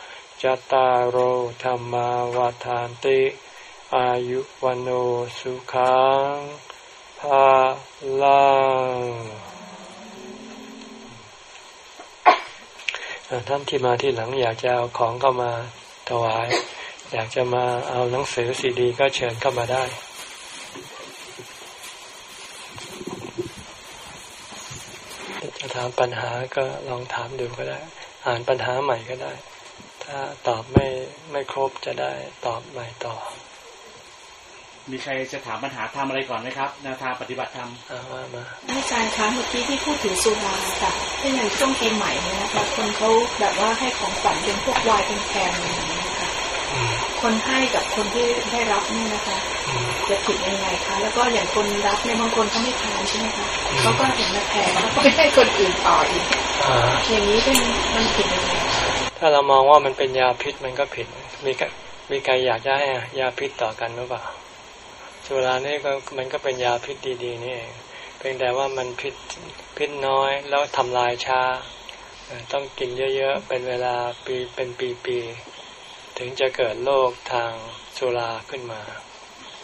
จตารโหธรรมาวาทานติ อายุวันโอสุขังภาลังท่านที่มาที่หลังอยากจะเอาของเข้ามาถวาย อยากจะมาเอาหนังสือซีดี ก็เชิญเข้ามาได้จะถามปัญหาก็ลองถามดูก็ได้ อ่านปัญหาใหม่ก็ได้ ถ้าตอบไม่ไม่ครบจะได้ตอบใหม่ต่อ มีใครจะถามปัญหาทำอะไรก่อนไหมครับแนวทางปฏิบัติธรรมอาว่ามาอาจารย์คะเมื่อกี้ที่พูดถึงสุราค่ะถ้าอย่างช่วงปีใหม่เนี่ยนะคะคนเขาแบบว่าให้ของขวัญเป็นพวกวายเป็นแพงอะไรอย่างเงี้ยนะคะอืมคนให้กับคนที่ได้รับเนี่ยนะคะอืมจะผิดยังไงคะ แล้วก็อย่างคนรับเนี่ยบางคนเขาไม่ทานใช่ไหมคะเขาก็เห็นมาแพงแล้วก็ไปให้คนอื่นต่ออีกอ่าอย่างนี้เป็นมันผิดยังไงคะ ถ้าเรามองว่ามันเป็นยาพิษมันก็ผิด มีมีใครอยากจะให้ยาพิษต่อกันหรือเปล่าสุรานี่ก็มันก็เป็นยาพิษดีๆนี่เองเพียงแต่ว่ามันพิษพิษน้อยแล้วทำลายช้า ต้องกินเยอะๆ เป็นเวลาปีเป็นปีๆถึงจะเกิดโรคทางสุราขึ้นมา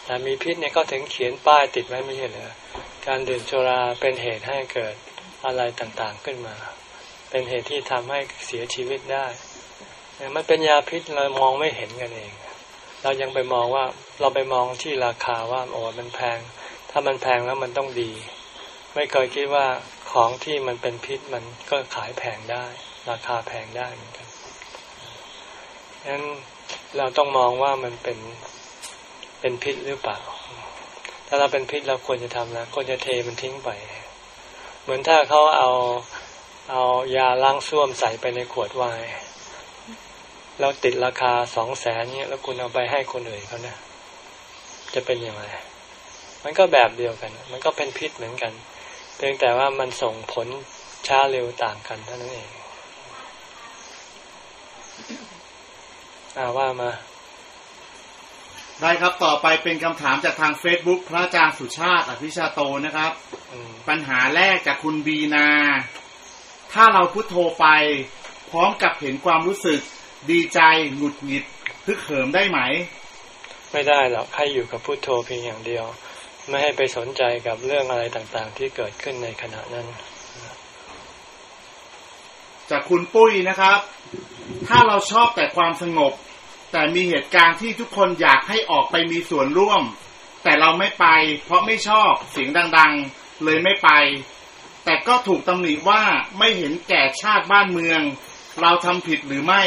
แต่มีพิษเนี่ยก็ถึงเขียนป้ายติดไว้ไม่ใช่เหรอการดื่มสุราเป็นเหตุให้เกิดอะไรต่างๆขึ้นมา เป็นเหตุที่ทำให้เสียชีวิตได้ มันเป็นยาพิษเรามองไม่เห็นกันเอง เรายังไปมองว่าเราไปมองที่ราคาว่าโอ้มันแพง ถ้ามันแพงแล้วมันต้องดี ไม่เคยคิดว่าของที่มันเป็นพิษมันก็ขายแพงได้ ราคาแพงได้เหมือนกันฉะนั้นเราต้องมองว่ามันเป็นเป็นพิษหรือเปล่า ถ้าเราเป็นพิษเราควรจะทำนะควรจะเทมันทิ้งไป เหมือนถ้าเขาเอาเอายาล้างส้วมใส่ไปในขวดไวน์ แล้วติดราคาสองแสนเนี้ยแล้วคุณเอาไปให้คนอื่นเขาเนี่ยจะเป็นยังไงมันก็แบบเดียวกัน มันก็เป็นพิษเหมือนกัน เพียงแต่ว่ามันส่งผลช้าเร็วต่างกันเท่านั้นเองอาว่ามา ได้ครับต่อไปเป็นคำถามจากทาง Facebook พระอาจารย์สุชาติอภิชาโตนะครับอืมปัญหาแรกจากคุณบีนา ถ้าเราพุโทโธไป พร้อมกับเห็นความรู้สึก ดีใจหงุดหงิดฮึกเหิมได้ไหม ไม่ได้หรอกให้อยู่กับพุโทโธเพียงอย่างเดียว ไม่ให้ไปสนใจกับเรื่องอะไรต่างๆ ที่เกิดขึ้นในขณะนั้น จากคุณปุ้ยนะครับ ถ้าเราชอบแต่ความสงบ แต่มีเหตุการณ์ที่ทุกคนอยากให้ออกไปมีส่วนร่วม แต่เราไม่ไป เพราะไม่ชอบเสียงดัง ๆ เลยไม่ไปแต่ก็ถูกตำหนิว่าไม่เห็นแก่ชาติบ้านเมือง เราทำผิดหรือไม่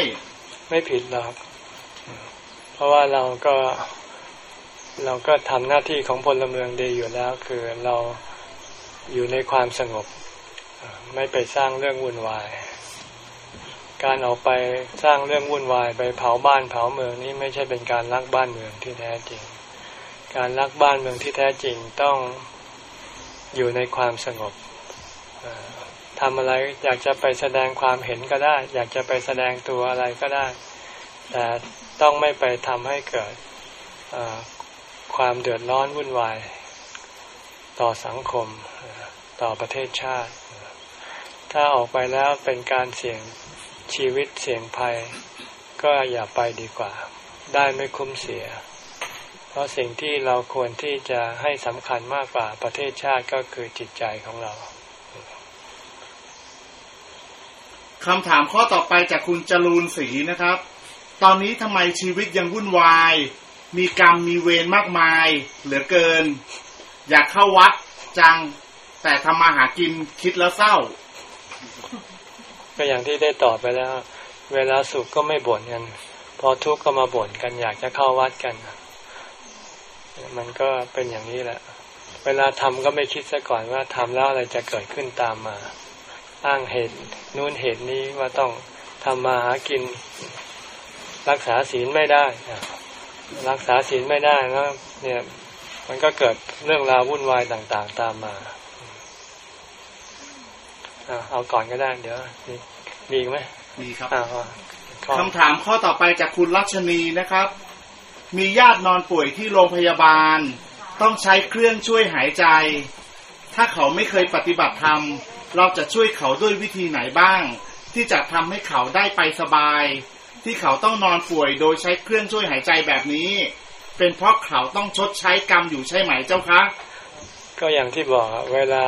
ไม่ผิดหรอก เพราะว่าเราก็เราก็ทำหน้าที่ของพลเมืองดีอยู่แล้ว คือเราอยู่ในความสงบ ไม่ไปสร้างเรื่องวุ่นวาย การออกไปสร้างเรื่องวุ่นวาย ไปเผาบ้านเผาเมืองนี้ไม่ใช่เป็นการรักบ้านเมืองที่แท้จริง การรักบ้านเมืองที่แท้จริงต้องอยู่ในความสงบ ทำอะไร อยากจะไปแสดงความเห็นก็ได้ อยากจะไปแสดงตัวอะไรก็ได้ แต่ต้องไม่ไปทำให้เกิดความเดือดร้อนวุ่นวาย ต่อสังคมต่อประเทศชาติ ถ้าออกไปแล้วเป็นการเสี่ยงชีวิตเสี่ยงภัย ก็อย่าไปดีกว่า ได้ไม่คุ้มเสีย เพราะสิ่งที่เราควรที่จะให้สำคัญมากกว่าประเทศชาติก็คือจิตใจของเรา คำถามข้อต่อไปจากคุณจรูนศรีนะครับ ตอนนี้ทำไมชีวิตยังวุ่นวาย มีกรรมมีเวรมากมาย เหลือเกิน อยากเข้าวัดจัง แต่ทำมาหากินคิดแล้วเศร้า ก็อย่างที่ได้ตอบไปแล้ว เวลาสุขก็ไม่บ่นกัน พอทุกข์ก็มาบ่นกัน อยากจะเข้าวัดกัน มันก็เป็นอย่างนี้แหละ เวลาทำก็ไม่คิดซะก่อนว่าทำแล้วอะไรจะเกิดขึ้นตามมา อ้างเหตุนู้นเหตุนี้ว่าต้องทำมาหากิน รักษาศีลไม่ได้รักษาศีลไม่ได้แล้วเนี่ย มันก็เกิดเรื่องราววุ่นวายต่าง ๆ ตามมาเอาก่อนก็ได้ เดี๋ยวมีมีอีกไหมมีครับอ่าข้อคำถามข้อต่อไปจากคุณรัชนีนะครับ มีญาตินอนป่วยที่โรงพยาบาล ต้องใช้เครื่องช่วยหายใจ ถ้าเขาไม่เคยปฏิบัติธรรม เราจะช่วยเขาด้วยวิธีไหนบ้าง ที่จะทำให้เขาได้ไปสบาย ที่เขาต้องนอนป่วยโดยใช้เครื่องช่วยหายใจแบบนี้ เป็นเพราะเขาต้องชดใช้กรรมอยู่ใช่ไหมเจ้าคะก็อย่างที่บอกเวลา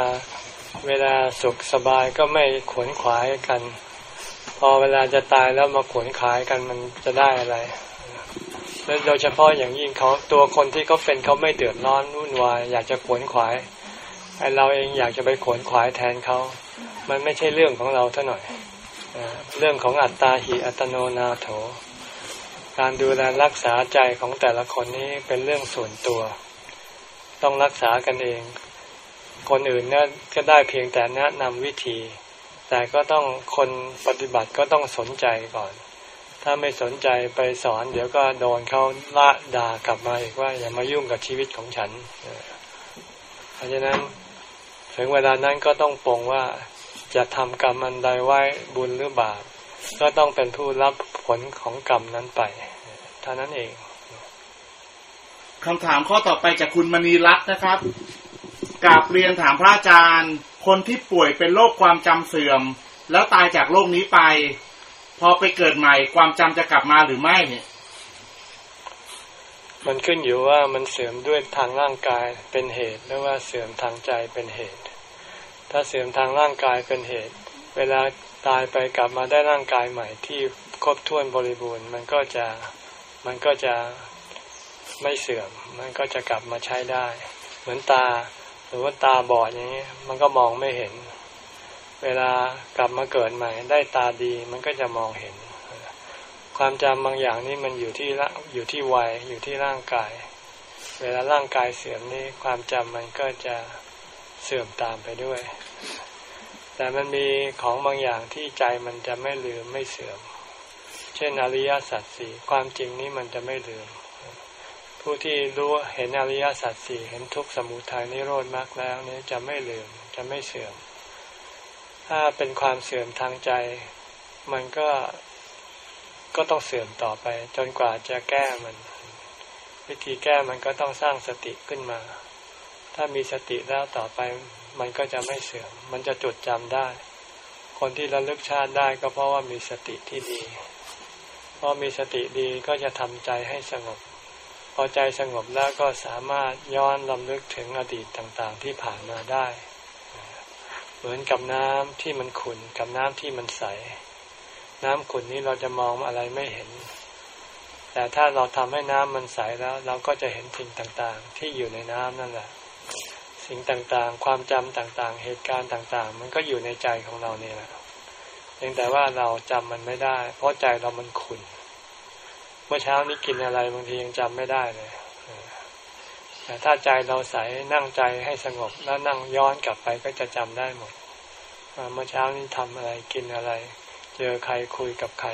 เวลาสุขสบายก็ไม่ขวนขวายกัน พอเวลาจะตายแล้วมาขวนขวายกันมันจะได้อะไรแล้วโดยเฉพาะอย่างยิ่งเขาตัวคนที่เขาเป็นเขาไม่เดือดร้อนวุ่นวายอยากจะขวนขวาย ไอเราเองอยากจะไปขวนขวายแทนเขา มันไม่ใช่เรื่องของเราเท่าหน่อย เรื่องของอัตตาหิอัตโนนาโถ การดูแลรักษาใจของแต่ละคนนี้เป็นเรื่องส่วนตัว ต้องรักษากันเอง คนอื่นเนี่ยก็ได้เพียงแต่แนะนำวิธี แต่ก็ต้องคนปฏิบัติก็ต้องสนใจก่อน ถ้าไม่สนใจไปสอน เดี๋ยวก็โดนเขาละด่ากลับมาอีกว่าอย่ามายุ่งกับชีวิตของฉันเพราะฉะนั้น ถึงเวลานั้นก็ต้องปรงว่าจะทำกรรมอันใดไว้บุญหรือบาปก็ต้องเป็นผู้รับผลของกรรมนั้นไปเท่านั้นเองคำถามข้อต่อไปจากคุณมณีรัตน์นะครับกราบเรียนถามพระอาจารย์ คนที่ป่วยเป็นโรคความจำเสื่อม แล้วตายจากโรคนี้ไป พอไปเกิดใหม่ความจำจะกลับมาหรือไม่ มันขึ้นอยู่ว่ามันเสื่อมด้วยทางร่างกายเป็นเหตุหรือว่าเสื่อมทางใจเป็นเหตุ ถ้าเสื่อมทางร่างกายเป็นเหตุ เวลาตายไปกลับมาได้ร่างกายใหม่ที่ครบถ้วนบริบูรณ์ มันก็จะมันก็จะไม่เสื่อม มันก็จะกลับมาใช้ได้ เหมือนตาหรือว่าตาบอดอย่างนี้มันก็มองไม่เห็น เวลากลับมาเกิดใหม่ ได้ตาดีมันก็จะมองเห็น ความจำบางอย่างนี่มันอยู่ที่ละอยู่ที่วัยอยู่ที่ร่างกาย เวลาร่างกายเสื่อมนี่ความจำมันก็จะเสื่อมตามไปด้วย แต่มันมีของบางอย่างที่ใจมันจะไม่ลืมไม่เสื่อม เช่นอริยสัจสี่ความจริงนี้มันจะไม่ลืม ผู้ที่รู้เห็นอริยสัจสี่เห็นทุกสมุทัยนิโรธมรรคแล้วนี่จะไม่ลืมจะไม่เสื่อม ถ้าเป็นความเสื่อมทางใจ มันก็ ก็ต้องเสื่อมต่อไป จนกว่าจะแก้มัน วิธีแก้มันก็ต้องสร้างสติขึ้นมา ถ้ามีสติแล้วต่อไป มันก็จะไม่เสื่อม มันจะจดจำได้ คนที่ระลึกชาติได้ก็เพราะว่ามีสติที่ดีพอมีสติดีก็จะทำใจให้สงบ พอใจสงบแล้วก็สามารถย้อนลำลึกถึงอดีตต่างๆ ที่ผ่านมาได้ เหมือนกับน้ำที่มันขุ่นกับน้ำที่มันใส น้ำขุ่นนี้เราจะมองอะไรไม่เห็น แต่ถ้าเราทำให้น้ำมันใสแล้ว เราก็จะเห็นสิ่งต่างๆ ที่อยู่ในน้ำนั่นแหละ สิ่งต่างๆ ความจำต่างๆ เหตุการณ์ต่างๆ มันก็อยู่ในใจของเราเนี่ยแหละเพียงแต่ว่าเราจำมันไม่ได้ เพราะใจเรามันขุ่น เมื่อเช้านี้กินอะไรบางทียังจำไม่ได้เลยแต่ถ้าใจเราใสนั่งใจให้สงบแล้วนั่งย้อนกลับไปก็จะจำได้หมดว่าเมื่อเช้านี้ทำอะไรกินอะไร เจอใครคุยกับใคร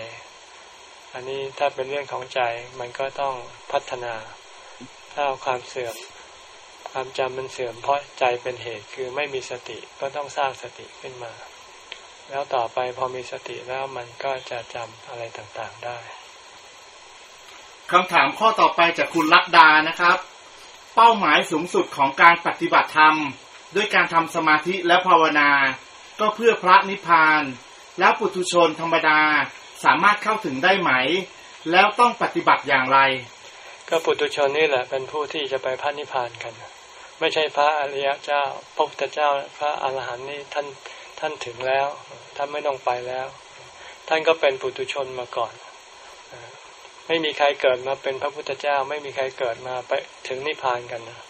อันนี้ถ้าเป็นเรื่องของใจมันก็ต้องพัฒนา ถ้าเอาความเสื่อม ความจำมันเสื่อมเพราะใจเป็นเหตุคือไม่มีสติก็ต้องสร้างสติขึ้นมา แล้วต่อไปพอมีสติแล้วมันก็จะจำอะไรต่างๆได้คำถามข้อต่อไปจากคุณลัดดานะครับ เป้าหมายสูงสุดของการปฏิบัติธรรม ด้วยการทำสมาธิและภาวนา ก็เพื่อพระนิพพาน แล้วปุถุชนธรรมดาสามารถเข้าถึงได้ไหม แล้วต้องปฏิบัติอย่างไร ก็ปุถุชนนี่แหละเป็นผู้ที่จะไปพระนิพพานกัน ไม่ใช่พระอริยเจ้าพระพุทธเจ้าพระอรหันต์นี่ท่านท่านถึงแล้ว ท่านไม่ต้องไปแล้ว ท่านก็เป็นปุถุชนมาก่อน ไม่มีใครเกิดมาเป็นพระพุทธเจ้า ไม่มีใครเกิดมาไปถึงนิพพานกันนะ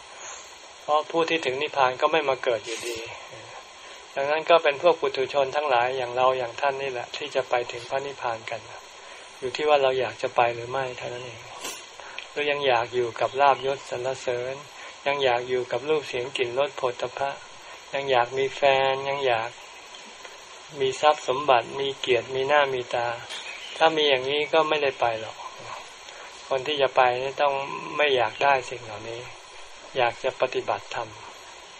เพราะผู้ที่ถึงนิพพานก็ไม่มาเกิดอยู่ดี ดังนั้นก็เป็นพวกปุถุชนทั้งหลายอย่างเราอย่างท่านนี่แหละ ที่จะไปถึงพระนิพพานกัน อยู่ที่ว่าเราอยากจะไปหรือไม่เท่านั้นเองหรือยังอยากอยู่กับลาบยศสรรเสริญ ยังอยากอยู่กับรูปเสียงกลิ่นรสผลตภะยังอยากมีแฟนยังอยากมีทรัพย์สมบัติมีเกียรติมีหน้ามีตา ถ้ามีอย่างนี้ก็ไม่ได้ไปหรอก คนที่จะไปนี่ต้องไม่อยากได้สิ่งเหล่านี้ อยากจะปฏิบัติธรรม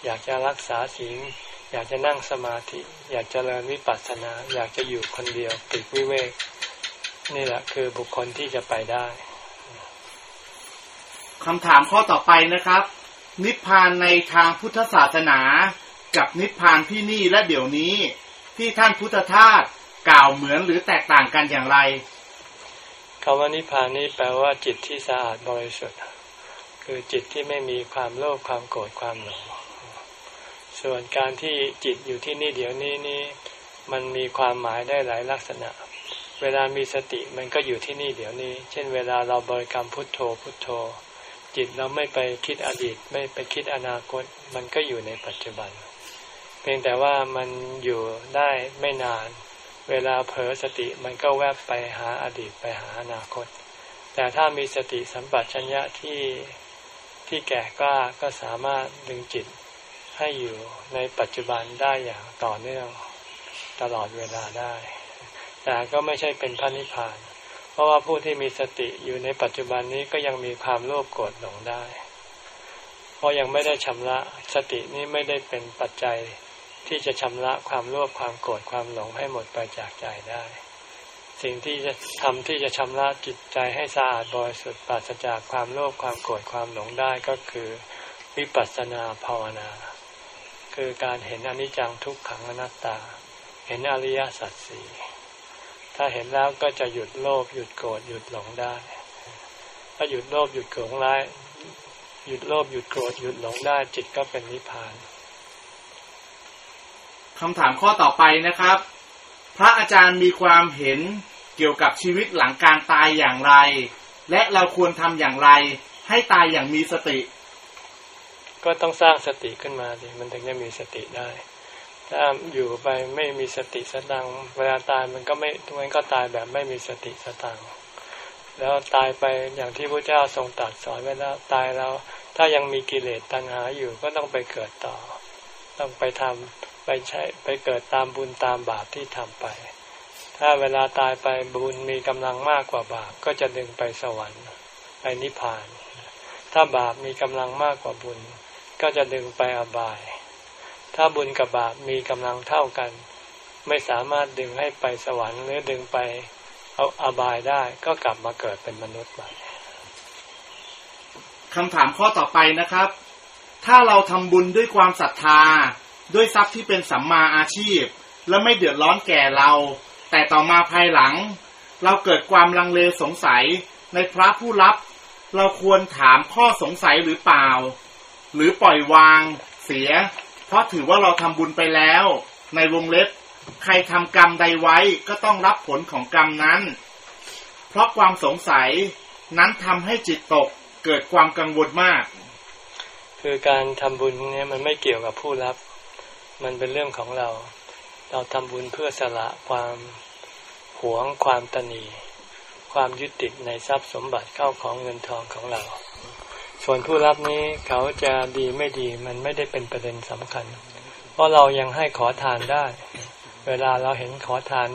อยากจะรักษาศีล อยากจะนั่งสมาธิ อยากจเจริญวิปัสสนา อยากจะอยู่คนเดียวปิดวิเวก นี่แหละคือบุคคลที่จะไปได้คำถามข้อต่อไปนะครับ นิพพานในทางพุทธศาสนา กับนิพพานที่นี่และเดี๋ยวนี้ ที่ท่านพุทธทาสกล่าวเหมือนหรือแตกต่างกันอย่างไรคำว่านิพพานนี้แปลว่าจิตที่สะอาดบริสุทธิ์ คือจิตที่ไม่มีความโลภความโกรธความหลง ส่วนการที่จิตอยู่ที่นี่เดี๋ยวนี้นี่มันมีความหมายได้หลายลักษณะ เวลามีสติมันก็อยู่ที่นี่เดี๋ยวนี้ เช่น เวลาเราบริกรรมพุทโธพุทโธ จิตเราไม่ไปคิดอดีต ไม่ไปคิดอนาคต มันก็อยู่ในปัจจุบัน เพียงแต่ว่ามันอยู่ได้ไม่นาน เวลาเผลอสติมันก็แวบไปหาอดีตไปหาอนาคต แต่ถ้ามีสติสัมปชัญญะที่ที่แก่กล้าก็สามารถดึงจิต ให้อยู่ในปัจจุบันได้อย่างต่อเนื่องตลอดเวลาได้ แต่ก็ไม่ใช่เป็นพระนิพพาน เพราะว่าผู้ที่มีสติอยู่ในปัจจุบันนี้ก็ยังมีความโลภโกรธหลงได้ เพราะยังไม่ได้ชำระสตินี้ไม่ได้เป็นปัจจัยที่จะชำระความโลภความโกรธความหลงให้หมดไปจากใจได้ สิ่งที่จะทำที่จะชำระจิตใจให้สะอาดบริสุทธิ์ปราศจากความโลภความโกรธความหลงได้ก็คือวิปัสสนาภาวนา คือการเห็นอนิจจังทุกขังอนัตตา เห็นอริยสัจสี่ถ้าเห็นแล้วก็จะหยุดโลภหยุดโกรธหยุดหลงได้ถ้าหยุดโลภหยุดโกรธได้หยุดโลภหยุดโกรธหยุดหลงได้จิตก็เป็นนิพพานคำถามข้อต่อไปนะครับ พระอาจารย์มีความเห็นเกี่ยวกับชีวิตหลังการตายอย่างไร และเราควรทำอย่างไร ให้ตายอย่างมีสติ ก็ต้องสร้างสติขึ้นมาดิมันถึงจะมีสติได้ ถ้าอยู่ไปไม่มีสติสตังเวลาตายมันก็ไม่มันก็ตายแบบไม่มีสติสตังแล้วตายไปอย่างที่พระเจ้าทรงตรัสสอนไว้แล้วตายแล้ว ถ้ายังมีกิเลสตัณหาอยู่ก็ต้องไปเกิดต่อ ต้องไปทำไปใช้ไปเกิดตามบุญตามบาปที่ทำไป ถ้าเวลาตายไปบุญมีกำลังมากกว่าบาปก็จะดึงไปสวรรค์ไปนิพพาน ถ้าบาปมีกำลังมากกว่าบุญ ก็จะดึงไปอบาย ถ้าบุญกับบาปมีกำลังเท่ากัน ไม่สามารถดึงให้ไปสวรรค์หรือดึงไปเอาอบายได้ ก็กลับมาเกิดเป็นมนุษย์ใหม่คำถามข้อต่อไปนะครับ ถ้าเราทำบุญด้วยความศรัทธา ด้วยทรัพย์ที่เป็นสัมมาอาชีพ และไม่เดือดร้อนแก่เรา แต่ต่อมาภายหลัง เราเกิดความลังเลสงสัยในพระผู้รับ เราควรถามข้อสงสัยหรือเปล่า หรือปล่อยวางเสีย เพราะถือว่าเราทำบุญไปแล้ว ในวงเล็บ ใครทำกรรมใดไว้ก็ต้องรับผลของกรรมนั้น เพราะความสงสัยนั้นทำให้จิตตกเกิดความกังวลมาก คือการทำบุญเนี่ยมันไม่เกี่ยวกับผู้รับ มันเป็นเรื่องของเรา เราทำบุญเพื่อสละความหวงความตนีความยึดติดในทรัพย์สมบัติเข้าของเงินทองของเรา ส่วนผู้รับนี้เขาจะดีไม่ดีมันไม่ได้เป็นประเด็นสำคัญ เพราะเรายังให้ขอทานได้ เวลาเราเห็นขอทาน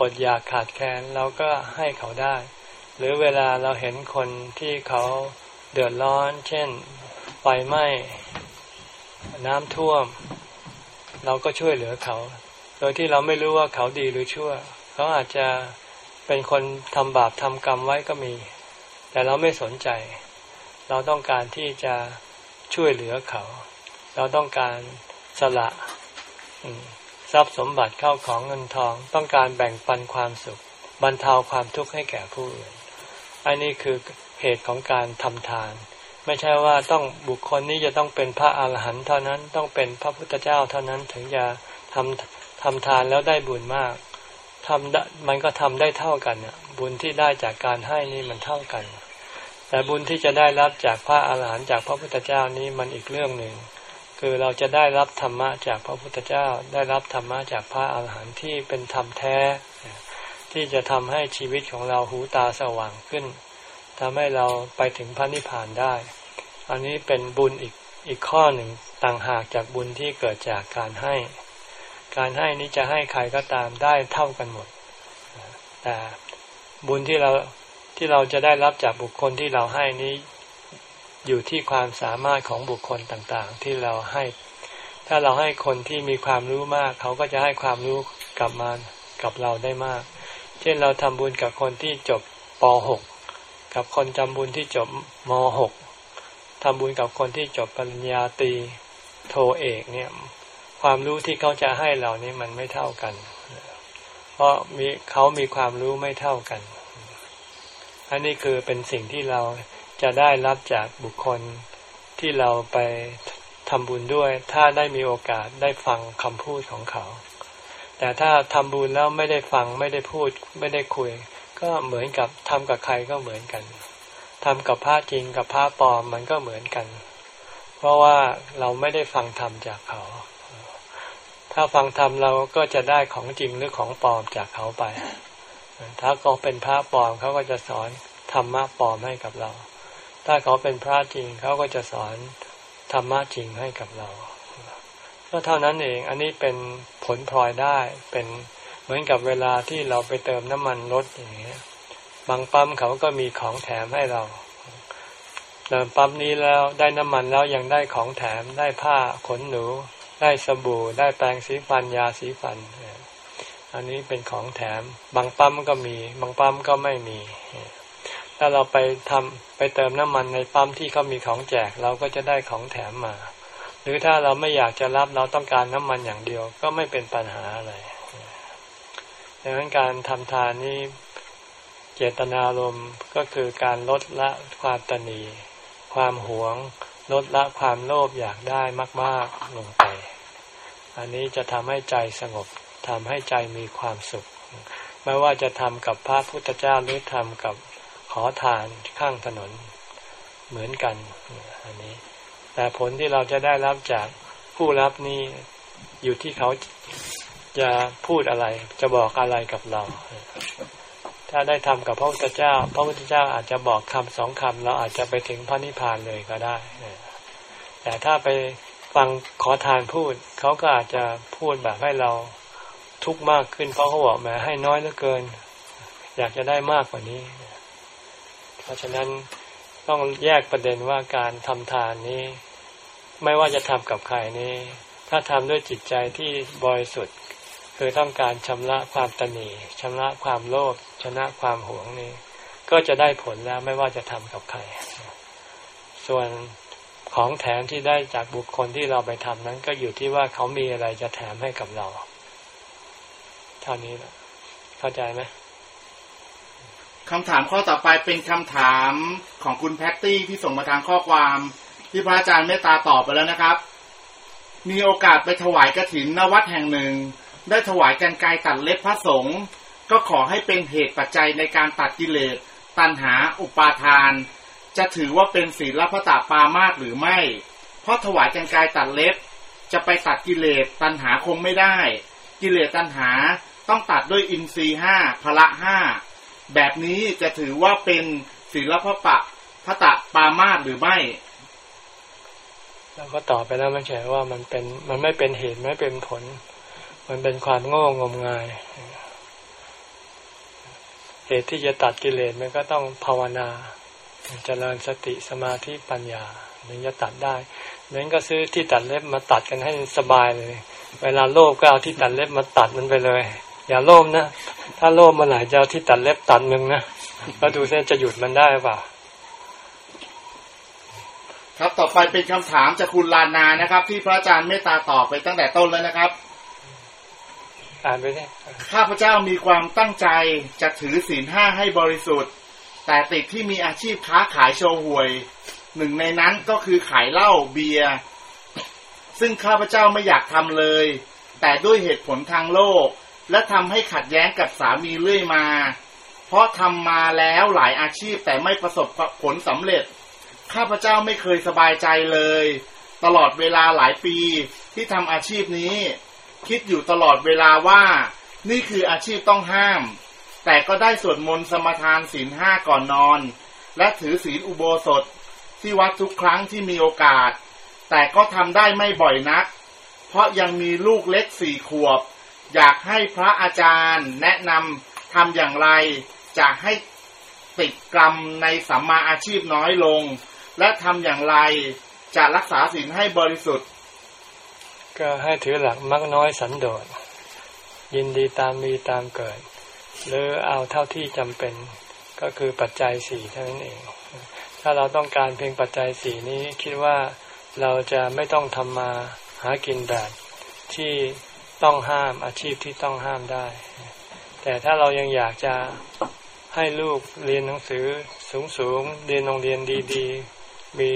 อดอยากขาดแคลนเราก็ให้เขาได้ หรือเวลาเราเห็นคนที่เขาเดือดร้อน เช่นไฟไหม้น้ำท่วม เราก็ช่วยเหลือเขา โดยที่เราไม่รู้ว่าเขาดีหรือชั่ว เขาอาจจะเป็นคนทำบาปทำกรรมไว้ก็มี แต่เราไม่สนใจ เราต้องการที่จะช่วยเหลือเขา เราต้องการสละทรัพย์สมบัติเข้าของเงินทอง ต้องการแบ่งปันความสุข บรรเทาความทุกข์ให้แก่ผู้อื่น อันนี้คือเหตุของการทำทาน ไม่ใช่ว่าต้องบุคคลนี้จะต้องเป็นพระอาหารหันต์เท่านั้น ต้องเป็นพระพุทธเจ้าเท่านั้นถึงจะทำทำทานแล้วได้บุญมากทำมันก็ทำได้เท่ากันเนี่ยบุญที่ได้จากการให้นี่มันเท่ากัน แต่บุญที่จะได้รับจากพระอาหารหันต์จากพระพุทธเจ้านี้มันอีกเรื่องหนึ่ง คือเราจะได้รับธรรมะจากพระพุทธเจ้า ได้รับธรรมะจากพระอาหารหันต์ที่เป็นธรรมแท้ ที่จะทำให้ชีวิตของเราหูตาสว่างขึ้นทำให้เราไปถึงพระนิพพานได้ อันนี้เป็นบุญอีกอีกข้อหนึ่งต่างหากจากบุญที่เกิดจากการให้ การให้นี้จะให้ใครก็ตามได้เท่ากันหมด แต่บุญที่เรา ที่เราจะได้รับจากบุคคลที่เราให้นี้อยู่ที่ความสามารถของบุคคลต่างๆ ที่เราให้ ถ้าเราให้คนที่มีความรู้มาก เขาก็จะให้ความรู้กลับมากับเราได้มาก เช่นเราทำบุญกับคนที่จบป .6 กับคนจำบุญที่จบม .6 ทำบุญกับคนที่จบปริญญาตรีโทเอกเนี่ยความรู้ที่เขาจะให้เรานี่มันไม่เท่ากัน เพราะมีเขามีความรู้ไม่เท่ากัน อันนี้คือเป็นสิ่งที่เราจะได้รับจากบุคคลที่เราไปทำบุญด้วย ถ้าได้มีโอกาสได้ฟังคำพูดของเขา แต่ถ้าทำบุญแล้วไม่ได้ฟังไม่ได้พูดไม่ได้คุย ก็เหมือนกับทำกับใครก็เหมือนกันทำกับพระจริงกับพระปลอมมันก็เหมือนกัน เพราะว่าเราไม่ได้ฟังธรรมจากเขา ถ้าฟังธรรมเราก็จะได้ของจริงหรือของปลอมจากเขาไป ถ้าเขาเป็นพระปลอมเขาก็จะสอนธรรมะปลอมให้กับเรา ถ้าเขาเป็นพระจริงเขาก็จะสอนธรรมะจริงให้กับเรา ก็เท่านั้นเอง อันนี้เป็นผลพลอยได้ เป็นเหมือนกับเวลาที่เราไปเติมน้ำมันรถอย่างเงี้ย บางปั๊มเขาก็มีของแถมให้เรา เติมปั๊มนี้แล้วได้น้ำมันแล้วยังได้ของแถม ได้ผ้าขนหนู ได้สบู่ ได้แปรงสีฟันยาสีฟัน อันนี้เป็นของแถม บางปั๊มก็มี บางปั๊มก็ไม่มี ถ้าเราไปทำไปเติมน้ำมันในปั๊มที่เขามีของแจกเราก็จะได้ของแถมมา หรือถ้าเราไม่อยากจะรับเราต้องการน้ำมันอย่างเดียว ก็ไม่เป็นปัญหาอะไรดังนั้นการทำทานนี้เจตนารมณ์ก็คือการลดละความตนีความหวง ลดละความโลภอยากได้มาก ๆ ลงไป อันนี้จะทำให้ใจสงบ ทำให้ใจมีความสุข ไม่ว่าจะทำกับพระพุทธเจ้าหรือทำกับขอทานข้างถนนเหมือนกันอันนี้ แต่ผลที่เราจะได้รับจากผู้รับนี้อยู่ที่เขาจะพูดอะไร จะบอกอะไรกับเรา ถ้าได้ทำกับพระพุทธเจ้า พระพุทธเจ้าอาจจะบอกคำสองคำเราอาจจะไปถึงพระนิพพานเลยก็ได้แต่ถ้าไปฟังขอทานพูด เขาก็อาจจะพูดแบบให้เรา ทุกข์มากขึ้น เพราะเขาบอกแหมให้น้อยเหลือเกิน อยากจะได้มากกว่านี้ เพราะฉะนั้นต้องแยกประเด็นว่าการทำทานนี้ ไม่ว่าจะทำกับใครนี้ ถ้าทำด้วยจิตใจที่บริสุทธิ์ คือต้องการชำระความตนีชำระความโลภชนะความหวงนี้ ก็จะได้ผลแล้วไม่ว่าจะทำกับใคร ส่วนของแถมที่ได้จากบุคคลที่เราไปทำนั้น ก็อยู่ที่ว่าเขามีอะไรจะแถมให้กับเรา ท่านี้แหละเข้าใจไหมคำถามข้อต่อไปเป็นคำถามของคุณแพตตี้ที่ส่งมาทางข้อความ ที่พระอาจารย์เมตตาตอบไปแล้วนะครับ มีโอกาสไปถวายกระถินนวัดแห่งหนึ่ง ได้ถวายกันไกตัดเล็บพระสงฆ์ก็ขอให้เป็นเหตุปัจจัยในการตัดกิเลสตัณหาอุปาทาน จะถือว่าเป็นศีลพระตาปามากหรือไม่ เพราะถวายกันไกตัดเล็บ จะไปตัดกิเลสตัณหาคงไม่ได้ กิเลสตัณหา ต้องตัดด้วยอินทรีห้าพละห้าแบบนี้จะถือว่าเป็นศีลพระปะพระตะปามาตหรือไม่เราก็ตอบไปแล้วไม่ใช่ว่ามันเป็นมันไม่เป็นเหตุไม่เป็นผล มันเป็นความโง่งมงาย เหตุที่จะตัดกิเลสมันก็ต้องภาวนาจเจริญสติสมาธิปัญญาถึงจะตัดได้นั้นก็ซื้อที่ตัดเล็บมาตัดกันให้สบายเลย เวลาโลภก็เอาที่ตัดเล็บมาตัดมันไปเลย อย่าโลภนะ ถ้าโลภมาหลายจะที่ตัดเล็บตัดมึงนะแล้วดูเส้นจะหยุดมันได้ป่ะครับต่อไปเป็นคำถามจากคุณลานานะครับ ที่พระอาจารย์เมตตาตอบไปตั้งแต่ต้นแล้วนะครับ อ่านไปได้ข้าพเจ้ามีความตั้งใจจะถือศีลห้าให้บริสุทธิ์ แต่ติดที่มีอาชีพค้าขายโชห่วย หนึ่งในนั้นก็คือขายเหล้าเบียร์ซึ่งข้าพเจ้าไม่อยากทำเลย แต่ด้วยเหตุผลทางโลก และทำให้ขัดแย้งกับสามีเรื่อยมา เพราะทำมาแล้วหลายอาชีพแต่ไม่ประสบผลสำเร็จ ข้าพเจ้าไม่เคยสบายใจเลย ตลอดเวลาหลายปีที่ทำอาชีพนี้ คิดอยู่ตลอดเวลาว่า นี่คืออาชีพต้องห้าม แต่ก็ได้สวดมนต์สมทานศีลห้าก่อนนอน และถือศีลอุโบสถที่วัดทุกครั้งที่มีโอกาส แต่ก็ทำได้ไม่บ่อยนัก เพราะยังมีลูกเล็กสี่ขวบ อยากให้พระอาจารย์แนะนำทำอย่างไร จะให้ติดกรรมในสัมมาอาชีพน้อยลง และทำอย่างไรจะรักษาศีลให้บริสุทธิ์ ก็ให้ถือหลักมักน้อยสันโดษยินดีตามมีตามเกิด หรือเอาเท่าที่จำเป็นก็คือปัจจัยสี่เท่านั้นเอง ถ้าเราต้องการเพียงปัจจัยสี่นี้คิดว่าเราจะไม่ต้องทำมาหากินแบบที่ ต้องห้ามอาชีพที่ต้องห้ามได้ แต่ถ้าเรายังอยากจะให้ลูกเรียนหนังสือสูงๆเรียนโรงเรียนดีๆ มี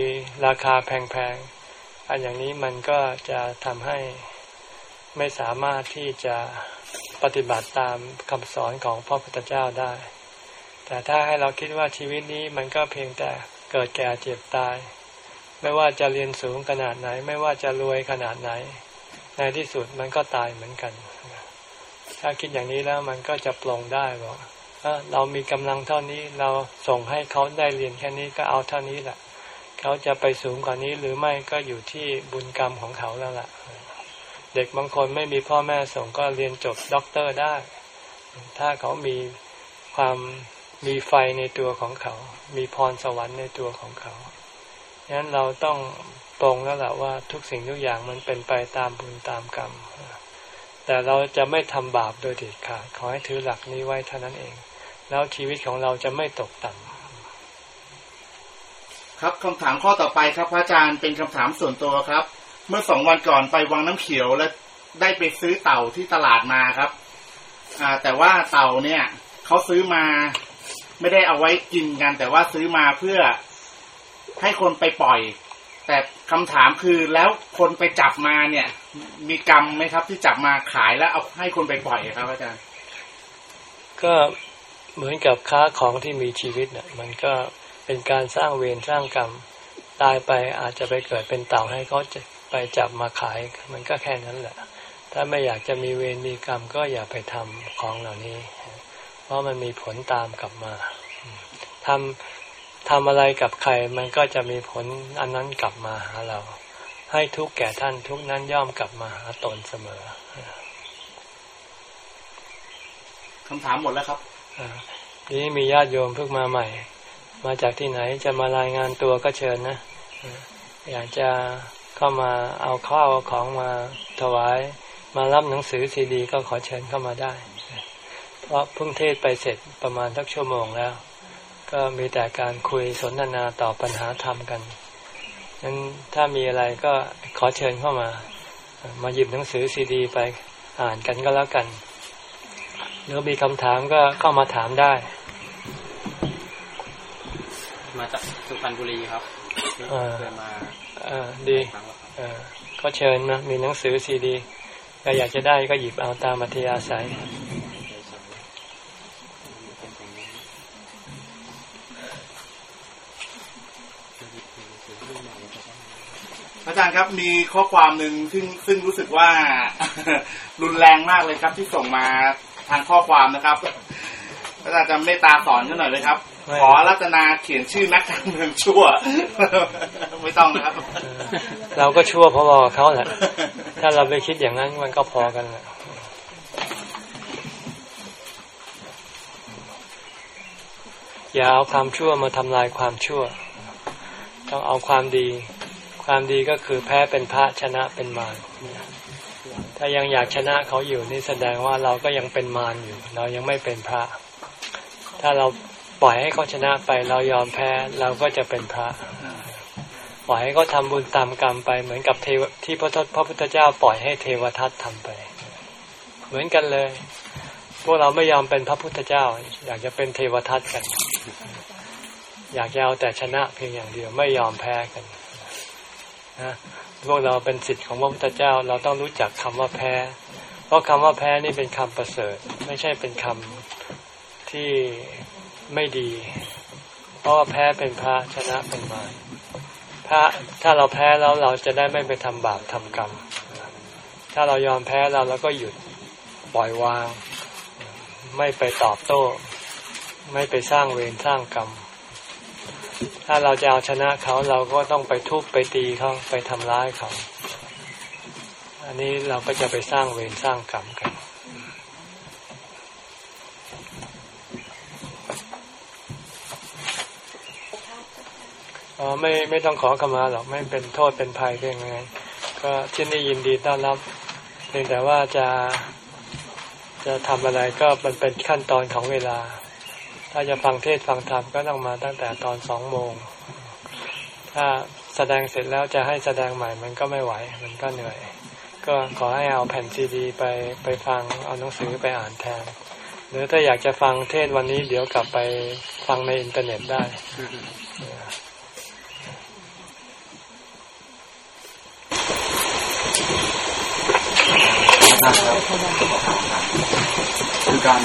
ราคาแพงๆอันอย่างนี้มันก็จะทำให้ไม่สามารถที่จะปฏิบัติตามคำสอนของพระพุทธเจ้าได้ แต่ถ้าให้เราคิดว่าชีวิตนี้มันก็เพียงแต่เกิดแก่เจ็บตาย ไม่ว่าจะเรียนสูงขนาดไหน ไม่ว่าจะรวยขนาดไหน ในที่สุดมันก็ตายเหมือนกัน ถ้าคิดอย่างนี้แล้วมันก็จะปลงได้บอกเรามีกำลังเท่านี้เราส่งให้เขาได้เรียนแค่นี้ก็เอาเท่านี้แหละเขาจะไปสูงกว่านี้หรือไม่ก็อยู่ที่บุญกรรมของเขาแล้วล่ะ เด็กบางคนไม่มีพ่อแม่ส่งก็เรียนจบด็อกเตอร์ได้ ถ้าเขามีความมีไฟในตัวของเขา มีพรสวรรค์ในตัวของเขาฉะนั้นเราต้อง ตรงแล้วแหละว่าทุกสิ่งทุกอย่างมันเป็นไปตามบุญตามกรรม แต่เราจะไม่ทำบาปโดยเด็ดขาดขอให้ถือหลักนี้ไว้เท่านั้นเอง แล้วชีวิตของเราจะไม่ตกต่ำครับคำถามข้อต่อไปครับพระอาจารย์เป็นคำถามส่วนตัวครับ เมื่อสองวันก่อนไปวังน้ำเขียวและได้ไปซื้อเต่าที่ตลาดมาครับอ่าแต่ว่าเต่าเนี่ยเขาซื้อมาไม่ได้เอาไว้กินกัน แต่ว่าซื้อมาเพื่อให้คนไปปล่อย แต่คำถามคือแล้วคนไปจับมาเนี่ย มีกรรมไหมครับ ที่จับมาขายแล้วเอาให้คนไปปล่อยครับอาจารย์ ก็เหมือนกับค้าของที่มีชีวิตเนี่ยมันก็เป็นการสร้างเวรสร้างกรรมตายไปอาจจะไปเกิดเป็นเต่าให้เขาไปจับมาขาย มันก็แค่นั้นแหละ ถ้าไม่อยากจะมีเวรมีกรรมก็อย่าไปทำของเหล่านี้ เพราะมันมีผลตามกลับมาทำ ทำอะไรกับใครมันก็จะมีผลอันนั้นกลับมาหาเรา ให้ทุกแก่ท่านทุกนั้นย่อมกลับมาหาตนเสมอคำถามหมดแล้วครับทีนี้มีญาติโยมเพิ่งมาใหม่ มาจากที่ไหนจะมารายงานตัวก็เชิญนะ อยากจะเข้ามาเอาข้าวเอาของมาถวาย มารับหนังสือซีดี ก็ขอเชิญเข้ามาได้ เพราะเพิ่งเทศไปเสร็จประมาณทักชั่วโมงแล้ว ก็มีแต่การคุยสนทนาตอบปัญหาธรรมกันนั้นถ้ามีอะไรก็ขอเชิญเข้ามา มาหยิบหนังสือซีดี ไปอ่านกันก็แล้วกันหรือมีคำถามก็เข้ามาถามได้ มาจากสุพรรณบุรีครับเคยมาเออดีเออก็เชิญนะมีหนังสือซีดี ก็อยากจะได้ก็หยิบเอาตามมัธยาศัย อาจารย์ครับมีข้อความหนึ่งซึ่งซึ่งรู้สึกว่า รุนแรงมากเลยครับ ที่ส่งมาทางข้อความนะครับอาจารย์จะเมตตาสอนกันหน่อยเลยครับ ขอรัตนาเขียนชื่อนักการเมืองชั่ว ไม่ต้องนะครับ เราก็ชั่วพอๆเขาแหละ ถ้าเราไปคิดอย่างนั้นมันก็พอกันแหละอย่าเอาความชั่วมาทำลายความชั่ว ต้องเอาความดี ความดีก็คือแพ้เป็นพระชนะเป็นมารถ้ายังอยากชนะเขาอยู่นี่แสดงว่าเราก็ยังเป็นมารอยู่ เรายังไม่เป็นพระ ถ้าเราปล่อยให้เขาชนะไปเรายอมแพ้เราก็จะเป็นพระ ปล่อยให้เขาทาบุญตามกรรมไปเหมือนกับเทวที่พระพระพุทธเจ้าปล่อยให้เทวทัตทำไป เหมือนกันเลย พวกเราไม่ยอมเป็นพระพุทธเจ้า อยากจะเป็นเทวทัตกัน อยากจะเอาแต่ชนะเพียงอย่างเดียวไม่ยอมแพ้กัน นะพวกเราเป็นสิทธิ์ของพระพุทธเจ้า เราต้องรู้จักคำว่าแพ้ เพราะคำว่าแพ้นี่เป็นคำประเสริฐ ไม่ใช่เป็นคำที่ไม่ดี เพราะว่าแพ้เป็นพระชนะเป็นมารพระถ้าเราแพ้แล้วเราจะได้ไม่ไปทำบาปทำกรรม ถ้าเรายอมแพ้เราแล้วก็หยุดปล่อยวาง ไม่ไปตอบโต้ ไม่ไปสร้างเวรสร้างกรรม ถ้าเราจะเอาชนะเขาเราก็ต้องไปทุบไปตีเขาไปทำร้ายเขา อันนี้เราก็จะไปสร้างเวรสร้างกรรมกันอ๋อไม่ไม่ต้องขอขมาหรอกไม่เป็นโทษเป็นภัยเป็นยังไง ก็ที่นี่ยินดีต้อนรับเพียงแต่ว่าจะจะทำอะไรก็มันเป็นขั้นตอนของเวลา ถ้าจะฟังเทศฟังธรรมก็ต้องมาตั้งแต่ตอนสองโมง ถ้าแสดงเสร็จแล้วจะให้แสดงใหม่มันก็ไม่ไหว มันก็เหนื่อย ก็ขอให้เอาแผ่นซีดี ไปไปฟังเอาหนังสือไปอ่านแทน หรือถ้าอยากจะฟังเทศวันนี้เดี๋ยวกลับไปฟังในอินเทอร์เน็ตได้คื อการ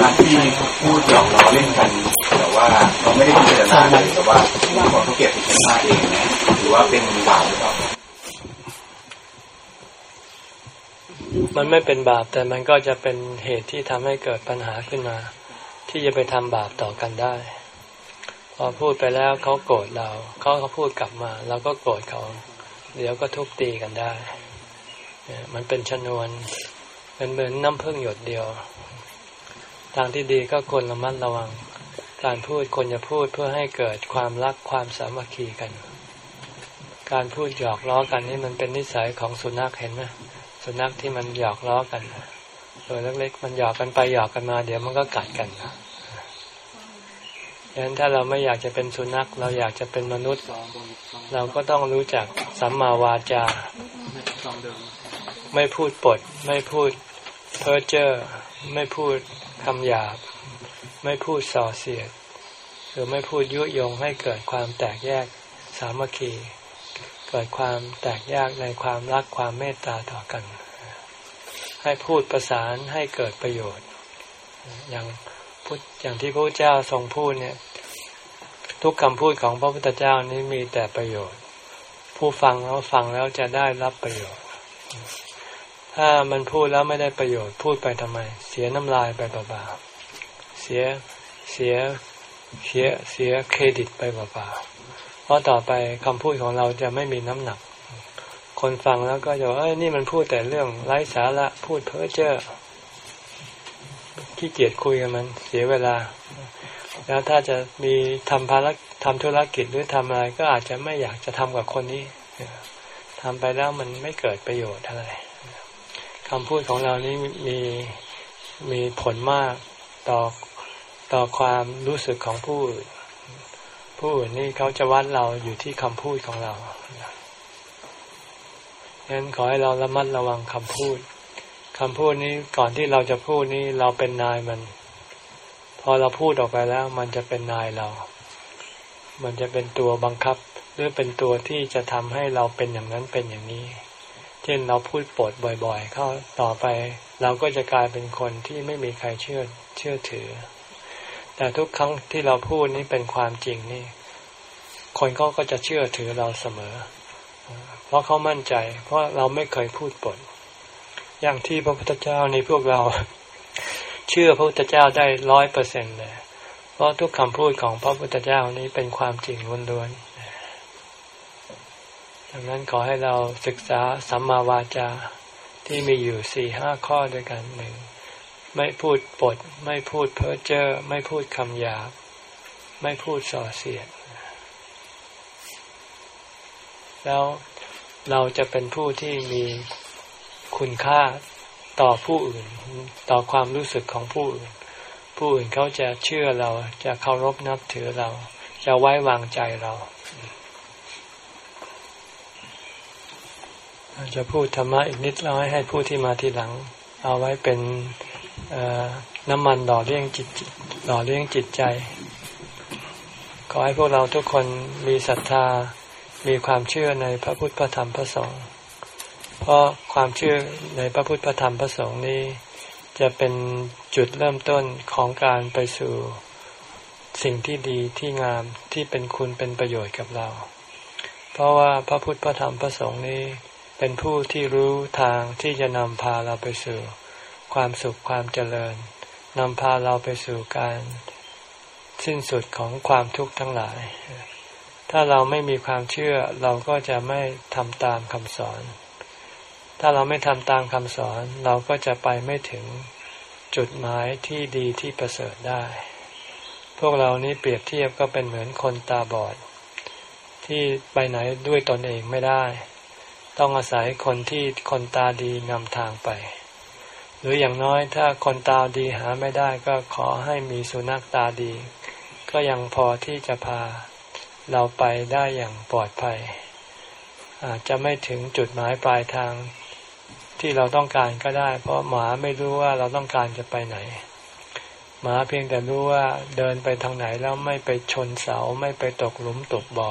การที่พูดหยอกล้อเล่นกัน แต่ว่าเราไม่ได้พิจารณาเลยแต่ว่าคนเขาเก็บเป็นมาเองนะหรือว่าเป็นบาปหรือเปล่ามันไม่เป็นบาปแต่มันก็จะเป็นเหตุที่ทำให้เกิดปัญหาขึ้นมา ที่จะไปทำบาปต่อกันได้ พอพูดไปแล้วเขาโกรธเราเขาเขาพูดกลับมาเราก็โกรธเขาเดี๋ยวก็ทุบตีกันได้มันเป็นชนวนเป็นเหมือนน้ำพึ่งหยดเดียว ทางที่ดีก็ควรระมัดระวัง การพูดควรจะพูดเพื่อให้เกิดความรักความสามัคคีกัน การพูดหยอกล้อกันนี่มันเป็นนิสัยของสุนัขเห็นไหมสุนัขที่มันหยอกล้อกันตัวเล็กๆมันหยอกกันไปหยอกกันมา เดี๋ยวมันก็กัดกันดังนั้นถ้าเราไม่อยากจะเป็นสุนัข เราอยากจะเป็นมนุษย์ เราก็ต้องรู้จักสัมมาวาจา ไม่พูดปด ไม่พูดเพ้อเจ้อไม่พูด คำหยาบ ไม่พูดส่อเสียดหรือไม่พูดยุยงให้เกิดความแตกแยกสามัคคี เกิดความแตกแยกในความรักความเมตตาต่อกัน ให้พูดประสานให้เกิดประโยชน์ อย่างพูดอย่างที่พระเจ้าทรงพูดเนี่ย ทุกคำพูดของพระพุทธเจ้านี้มีแต่ประโยชน์ ผู้ฟังแล้วฟังแล้วจะได้รับประโยชน์ ถ้ามันพูดแล้วไม่ได้ประโยชน์พูดไปทำไม เสียน้ำลายไปเปล่าๆเสียเสียเสียเสียเครดิตไปเปล่าๆเพราะต่อไปคำพูดของเราจะไม่มีน้ำหนัก คนฟังแล้วก็จะว่าเอ้ยนี่มันพูดแต่เรื่องไร้สาระพูดเพ้อเจ้อขี้เกียจคุยกับมันเสียเวลา แล้วถ้าจะมีทำภารกิจทำธุรกิจหรือทำอะไรก็อาจจะไม่อยากจะทำกับคนนี้ทำไปแล้วมันไม่เกิดประโยชน์อะไร คำพูดของเรานี้มีมีผลมากต่อต่อความรู้สึกของผู้ผู้อื่นนี่เขาจะวัดเราอยู่ที่คำพูดของเราฉะนั้นขอให้เราระมัดระวังคำพูดคำพูดนี้ก่อนที่เราจะพูดนี้เราเป็นนายมัน พอเราพูดออกไปแล้ว มันจะเป็นนายเรา มันจะเป็นตัวบังคับ หรือเป็นตัวที่จะทำให้เราเป็นอย่างนั้นเป็นอย่างนี้ เช่นเราพูดปดบ่อย ๆ เข้าต่อไป เราก็จะกลายเป็นคนที่ไม่มีใครเชื่อเชื่อถือ แต่ทุกครั้งที่เราพูดนี้เป็นความจริงนี่ คนเขาก็จะเชื่อถือเราเสมอ เพราะเขามั่นใจ เพราะเราไม่เคยพูดปด อย่างที่พระพุทธเจ้าในพวกเรา เชื่อพระพุทธเจ้าได้ร้อยเปอร์เซ็นต์เลยเพราะทุกคำพูดของพระพุทธเจ้านี้เป็นความจริงล้วนๆ ดังนั้นขอให้เราศึกษาสัมมาวาจาที่มีอยู่สี่ห้าข้อด้วยกันหนึ่งไม่พูดปด ไม่พูดเพ้อเจ้อไม่พูดคำหยาบ ไม่พูดส่อเสียด แล้วเราจะเป็นผู้ที่มีคุณค่าต่อผู้อื่น ต่อความรู้สึกของผู้อื่น ผู้อื่นเขาจะเชื่อเราจะเคารพนับถือเรา จะไว้วางใจเรา จะพูดธรรมะอีกนิดน้อยให้ผู้ที่มาทีหลัง เอาไว้เป็นน้ำมันหล่อเลี้ยงจิตหล่อเลี้ยงจิตใจ ขอให้พวกเราทุกคนมีศรัทธา มีความเชื่อในพระพุทธพระธรรมพระสงฆ์เพราะความเชื่อในพระพุทธพระธรรมพระสงฆ์นี้ จะเป็นจุดเริ่มต้นของการไปสู่สิ่งที่ดีที่งามที่เป็นคุณเป็นประโยชน์กับเรา เพราะว่าพระพุทธพระธรรมพระสงฆ์นี้ เป็นผู้ที่รู้ทางที่จะนำพาเราไปสู่ความสุขความเจริญนำพาเราไปสู่การสิ้นสุดของความทุกข์ทั้งหลาย ถ้าเราไม่มีความเชื่อเราก็จะไม่ทำตามคำสอน ถ้าเราไม่ทำตามคำสอน เราก็จะไปไม่ถึงจุดหมายที่ดีที่ประเสริฐได้ พวกเรานี้เปรียบเทียบก็เป็นเหมือนคนตาบอด ที่ไปไหนด้วยตนเองไม่ได้ ต้องอาศัยคนที่คนตาดีนำทางไป หรืออย่างน้อยถ้าคนตาดีหาไม่ได้ก็ขอให้มีสุนัขตาดี ก็ยังพอที่จะพาเราไปได้อย่างปลอดภัย อาจจะไม่ถึงจุดหมายปลายทางที่เราต้องการก็ได้ เพราะหมาไม่รู้ว่าเราต้องการจะไปไหน หมาเพียงแต่รู้ว่าเดินไปทางไหนแล้วไม่ไปชนเสาไม่ไปตกหลุมตกบ่อ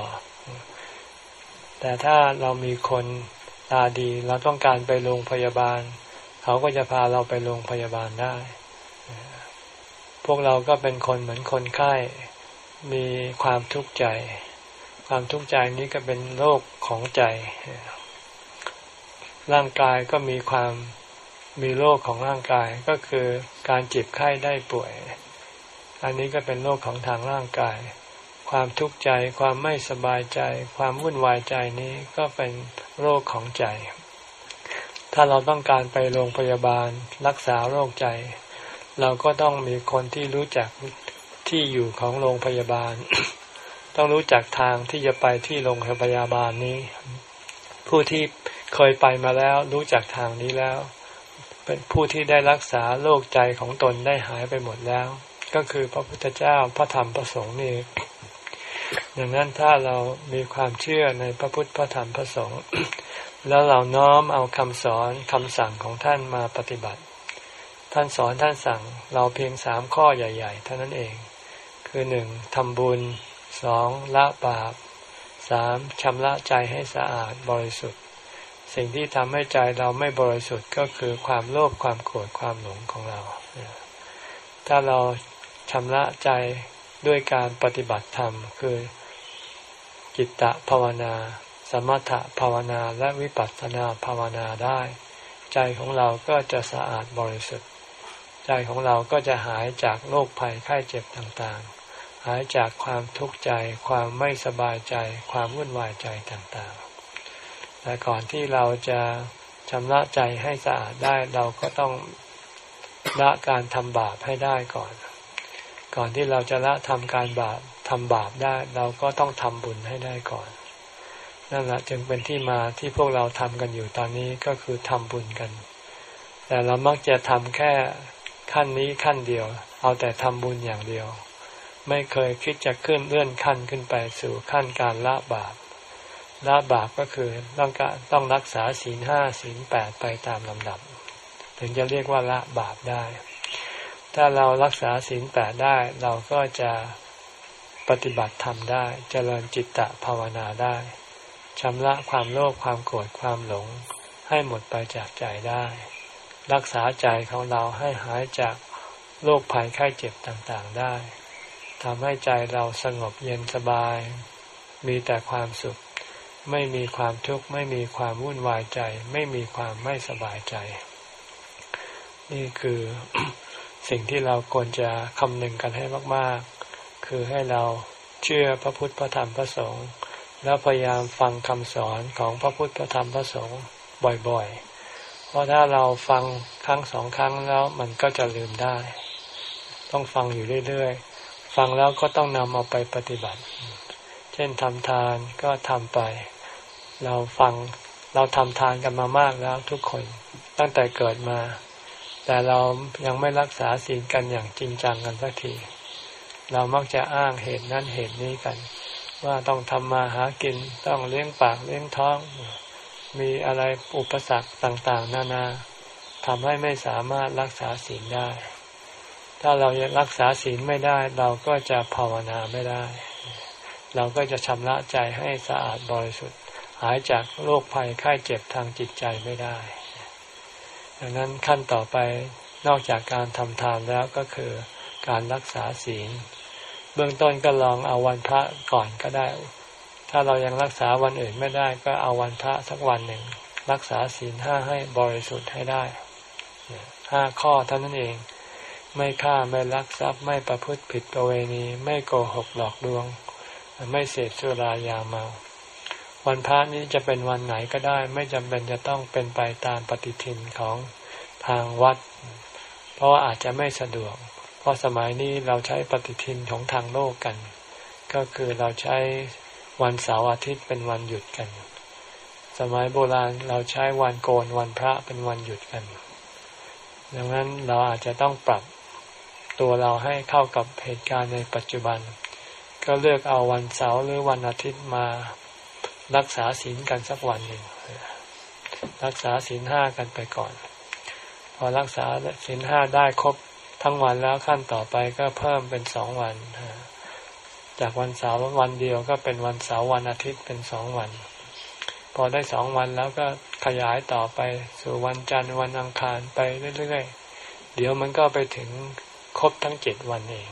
แต่ถ้าเรามีคน ตาดี เราต้องการไปโรงพยาบาล เขาก็จะพาเราไปโรงพยาบาลได้ พวกเราก็เป็นคนเหมือนคนไข้ มีความทุกข์ใจ ความทุกข์ใจนี้ก็เป็นโรคของใจ ร่างกายก็มีความมีโรคของร่างกายก็คือการเจ็บไข้ได้ป่วย อันนี้ก็เป็นโรคของทางร่างกาย ความทุกข์ใจ ความไม่สบายใจ ความวุ่นวายใจนี้ก็เป็น โรคของใจ ถ้าเราต้องการไปโรงพยาบาลรักษาโรคใจ เราก็ต้องมีคนที่รู้จักที่อยู่ของโรงพยาบาล ต้องรู้จักทางที่จะไปที่โรงพยาบาลนี้ ผู้ที่เคยไปมาแล้วรู้จักทางนี้แล้ว เป็นผู้ที่ได้รักษาโรคใจของตนได้หายไปหมดแล้ว ก็คือพระพุทธเจ้าพระธรรมพระสงฆ์นี่ ดังนั้นถ้าเรามีความเชื่อในพระพุทธพระธรรมพระสงฆ์แล้วเราน้อมเอาคำสอนคำสั่งของท่านมาปฏิบัติ ท่านสอนท่านสั่งเราเพียงสามข้อใหญ่ ๆ เท่านั้นเอง คือหนึ่งทำบุญสองละบาปสามชำระใจให้สะอาดบริสุทธิ์ สิ่งที่ทำให้ใจเราไม่บริสุทธิ์ก็คือความโลภความโกรธความหลงของเรา ถ้าเราชำระใจ ด้วยการปฏิบัติธรรม คือจิตตภาวนา สมถภาวนาและวิปัสสนาภาวนาได้ ใจของเราก็จะสะอาดบริสุทธิ์ ใจของเราก็จะหายจากโรคภัยไข้เจ็บต่างๆ หายจากความทุกข์ใจ ความไม่สบายใจ ความวุ่นวายใจต่างๆ แต่ก่อนที่เราจะชำระใจให้สะอาดได้เราก็ต้องละการทำบาปให้ได้ก่อน ก่อนที่เราจะละทำการบาปทำบาปได้ เราก็ต้องทำบุญให้ได้ก่อน นั่นแหละจึงเป็นที่มาที่พวกเราทำกันอยู่ตอนนี้ก็คือทำบุญกัน แต่เรามักจะทำแค่ขั้นนี้ขั้นเดียว เอาแต่ทำบุญอย่างเดียว ไม่เคยคิดจะขึ้นเลื่อนขั้นขึ้นไปสู่ขั้นการละบาปละบาปก็คือต้องการต้องรักษาศีลห้าศีลแปดไปตามลำดับ ถึงจะเรียกว่าละบาปได้ ถ้าเรารักษาศีลแปดได้ เราก็จะปฏิบัติธรรมได้เจริญจิตตภาวนาได้ชำระความโลภความโกรธความหลง ให้หมดไปจากใจได้ รักษาใจของเราให้หายจากโรคภัยไข้เจ็บต่างๆได้ทำให้ใจเราสงบเย็นสบาย มีแต่ความสุข ไม่มีความทุกข์ไม่มีความวุ่นวายใจ ไม่มีความไม่สบายใจ นี่คือ สิ่งที่เราควรจะคำนึงกันให้มาก ๆ คือให้เราเชื่อพระพุทธพระธรรมพระสงฆ์แล้วพยายามฟังคำสอนของพระพุทธพระธรรมพระสงฆ์บ่อยๆ เพราะถ้าเราฟังครั้งสองครั้งแล้วมันก็จะลืมได้ ต้องฟังอยู่เรื่อยๆ ฟังแล้วก็ต้องนำเอาไปปฏิบัติ เช่นทำทานก็ทำไป เราฟังเราทำทานกันมามากแล้วทุกคนตั้งแต่เกิดมา แต่เรายังไม่รักษาศีลกันอย่างจริงจังกันสักที เรามักจะอ้างเหตุนั้นเหตุนี้กัน ว่าต้องทำมาหากินต้องเลี้ยงปากเลี้ยงท้อง มีอะไรอุปสรรคต่างๆ นานาทำให้ไม่สามารถรักษาศีลได้ ถ้าเรารักษาศีลไม่ได้ เราก็จะภาวนาไม่ได้ เราก็จะชำระใจให้สะอาดบริสุทธิ์ หายจากโรคภัยไข้เจ็บทางจิตใจไม่ได้ ดังนั้นขั้นต่อไปนอกจากการทำทานแล้วก็คือการรักษาศีล เบื้องต้นก็ลองเอาวันพระก่อนก็ได้ ถ้าเรายังรักษาวันอื่นไม่ได้ก็เอาวันพระสักวันหนึ่ง รักษาศีลห้าให้บริสุทธิ์ให้ได้ห้าข้อเท่านั้นเอง ไม่ฆ่าไม่ลักทรัพย์ไม่ประพฤติผิดประเวณี ไม่โกหกหลอกลวง ไม่เสพสุรายาเมา วันพระนี้จะเป็นวันไหนก็ได้ ไม่จำเป็นจะต้องเป็นไปตามปฏิทินของทางวัด เพราะว่าอาจจะไม่สะดวก เพราะสมัยนี้เราใช้ปฏิทินของทางโลกกัน ก็คือเราใช้วันเสาร์อาทิตย์เป็นวันหยุดกัน สมัยโบราณเราใช้วันโกนวันพระเป็นวันหยุดกัน ดังนั้นเราอาจจะต้องปรับตัวเราให้เข้ากับเหตุการณ์ในปัจจุบัน ก็เลือกเอาวันเสาร์หรือวันอาทิตย์มา รักษาศีลกันสักวันหนึ่งรักษาศีลห้ากันไปก่อน พอรักษาศีลห้าได้ครบทั้งวันแล้วขั้นต่อไปก็เพิ่มเป็นสองวันจากวันเสาร์วันเดียวก็เป็นวันเสาร์วันอาทิตย์เป็นสองวัน พอได้สองวันแล้วก็ขยายต่อไปสู่วันจันทร์วันอังคารไปเรื่อยๆเดี๋ยวมันก็ไปถึงครบทั้งเจ็ดวันเอง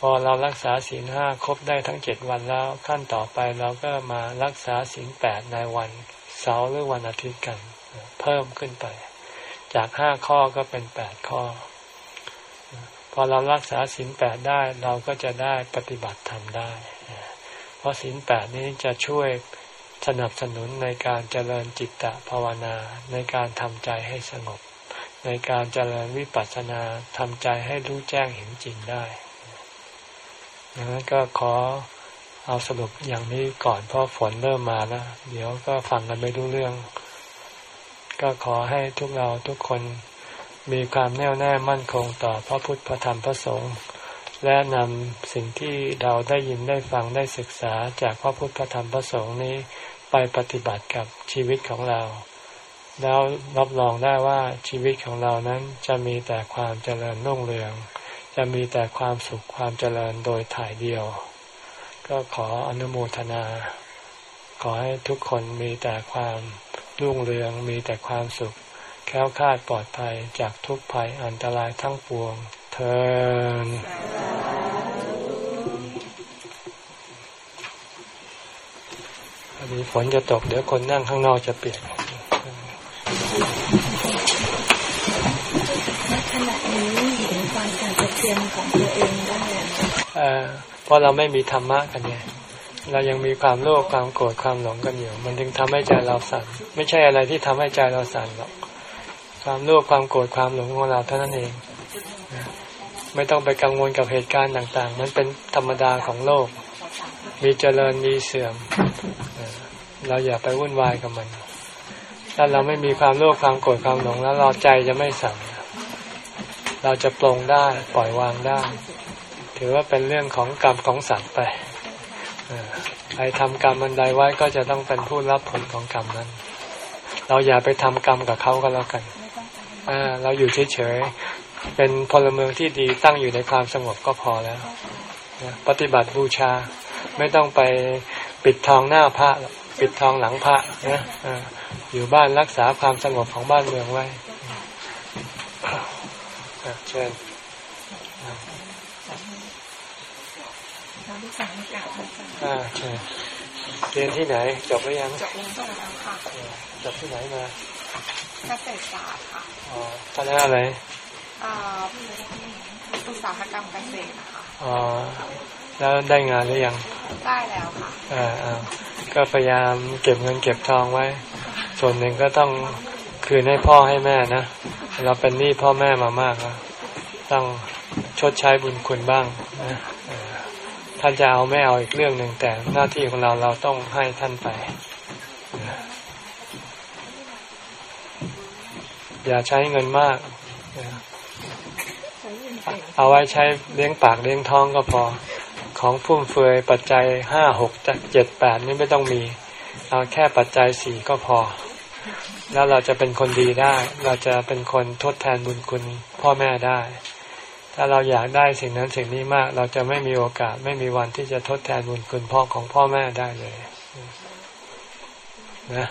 พอเรารักษาศีลห้าครบได้ทั้งเจ็ดวันแล้ว ขั้นต่อไปเราก็มารักษาศีลแปดในวันเสาร์หรือวันอาทิตย์กัน เพิ่มขึ้นไป จากห้าข้อก็เป็นแปดข้อ พอเรารักษาศีลแปดได้เราก็จะได้ปฏิบัติธรรมได้ เพราะศีลแปดนี้จะช่วยสนับสนุนในการเจริญจิตตภาวนาในการทำใจให้สงบ ในการเจริญวิปัสสนาทำใจให้รู้แจ้งเห็นจริงได้ ดังนั้นก็ขอเอาสรุปอย่างนี้ก่อนเพราะฝนเริ่มมาแล้ว เดี๋ยวก็ฟังกันไม่รู้เรื่อง ก็ขอให้ทุกเราทุกคนมีความแน่วแน่มั่นคงต่อพระพุทธพระธรรมพระสงฆ์และนำสิ่งที่เราได้ยินได้ฟังได้ศึกษาจากพระพุทธพระธรรมพระสงฆ์นี้ไปปฏิบัติกับชีวิตของเรา แล้วรับรองได้ว่าชีวิตของเรานั้นจะมีแต่ความเจริญรุ่งเรือง จะมีแต่ความสุขความเจริญโดยถ่ายเดียว ก็ขออนุโมทนา ขอให้ทุกคนมีแต่ความรุ่งเรืองมีแต่ความสุข แค้วคาดปลอดภัยจากทุกภัยอันตรายทั้งปวง เทินอันนี้ฝนจะตกเดี๋ยวคนนั่งข้างนอกจะเปียกขณะนี้ เตรียมของตัวเองได้เออเพราะเราไม่มีธรรมะกันไงเรายังมีความโลภความโกรธความหลงกันอยู่ มันจึงทำให้ใจเราสั่น ไม่ใช่อะไรที่ทำให้ใจเราสั่นหรอก ความโลภความโกรธความหลงของเราเท่านั้นเอง ไม่ต้องไปกังวลกับเหตุการณ์ต่าง ๆ มันเป็นธรรมดาของโลก มีเจริญมีเสื่อม เราอย่าไปวุ่นวายกับมัน ถ้าเราไม่มีความโลภความโกรธความหลงแล้วเราใจจะไม่สั่ง เราจะปลงได้ปล่อยวางได้ ถือว่าเป็นเรื่องของกรรมของสัตว์ไปใครทำกรรมมันใดไว้ก็จะต้องเป็นผู้รับผลของกรรมนั้น เราอย่าไปทำกรรมกับเขาก็แล้วกันเราอยู่เฉยๆเป็นพลเมืองที่ดีตั้งอยู่ในความสงบก็พอแล้วปฏิบัติบูชาไม่ต้องไปปิดทองหน้าพระปิดทองหลังพระนะอยู่บ้านรักษาความสงบของบ้านเมืองไว้ เชิญอ่าเชิญเรียนที่ไหน จบหรือยัง จบแล้วค่ะ จบที่ไหนมาเกษตรศาสตร์ค่ะ อ๋อคณะอะไรอ่าอุตสาหกรรมเกษตรค่ะอ๋อแล้วได้งานหรือยัง ได้แล้วค่ะอ่าอ่าก็พยายามเก็บเงินเก็บทองไว้ ส่วนหนึ่งก็ต้อง คืนให้พ่อให้แม่นะ เราเป็นหนี้พ่อแม่มามากแล้วต้องชดใช้บุญคุณบ้างนะท่านจะเอาไม่เอาอีกเรื่องหนึ่งแต่หน้าที่ของเราเราต้องให้ท่านไป อย่าใช้เงินมาก เอาไว้ใช้เลี้ยงปากเลี้ยงท้องก็พอ ของฟุ่มเฟือยปัจจัยห้าหกเจ็ดแปดนี่ไม่ต้องมี เอาแค่ปัจจัยสี่ก็พอ แล้วเราจะเป็นคนดีได้ เราจะเป็นคนทดแทนบุญคุณพ่อแม่ได้ ถ้าเราอยากได้สิ่งนั้นสิ่งนี้มาก เราจะไม่มีโอกาสไม่มีวันที่จะทดแทนบุญคุณพ่อของพ่อแม่ได้เลย นะ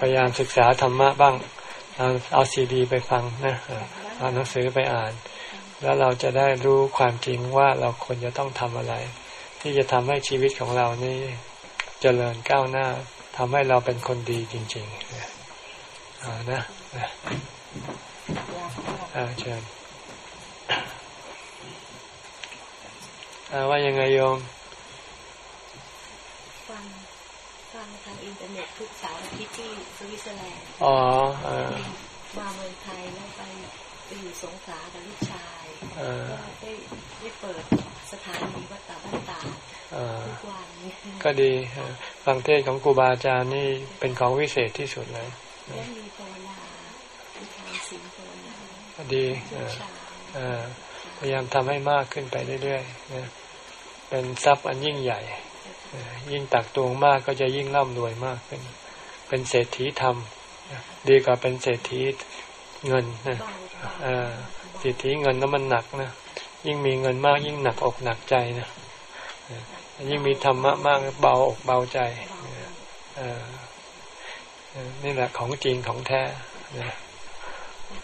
พยายามศึกษาธรรมะบ้าง เอาเอาซีดีไปฟังนะเอาหนังสือไปอ่าน แล้วเราจะได้รู้ความจริงว่าเราควรจะต้องทำอะไร ที่จะทำให้ชีวิตของเรานี่เจริญก้าวหน้า ทำให้เราเป็นคนดีจริงๆนะเอานะนะอ่าเชิญอ่าว่ายังไงโยมฟังฟังทางอินเทอร์เน็ตทุกเสาร์อาทิตย์ที่สวิตเซอร์แลนด์อ๋อเออมาเมืองไทยแล้วไปไปอยู่สงขลากับลูกชายเออก็ได้ได้เปิดสถานีวัดป่าบ้านตาดเออทุกวัน ก็ดีเออฟังเทศน์ของครูบาอาจารย์นี่เป็นของวิเศษที่สุดเลยแล้วมีภาวนามีทานศีลภาวนาก็ดีเออลูกชายเออพยายามทำให้มากขึ้นไปเรื่อยๆนะเป็นทรัพย์อันยิ่งใหญ่เออยิ่งตักตวงมากก็จะยิ่งร่ำรวยมากขึ้นเป็นเศรษฐีธรรมนะดีกว่าเป็นเศรษฐีเงินนะเบาเบาเออเศรษฐีเงินนั้นมันหนักนะยิ่งมีเงินมากยิ่งหนักอกหนักใจนะเออ ยิ่งมีธรรมะมากเบาอกเบาใจเบาเออเออนี่แหละของจริงของแท้นะ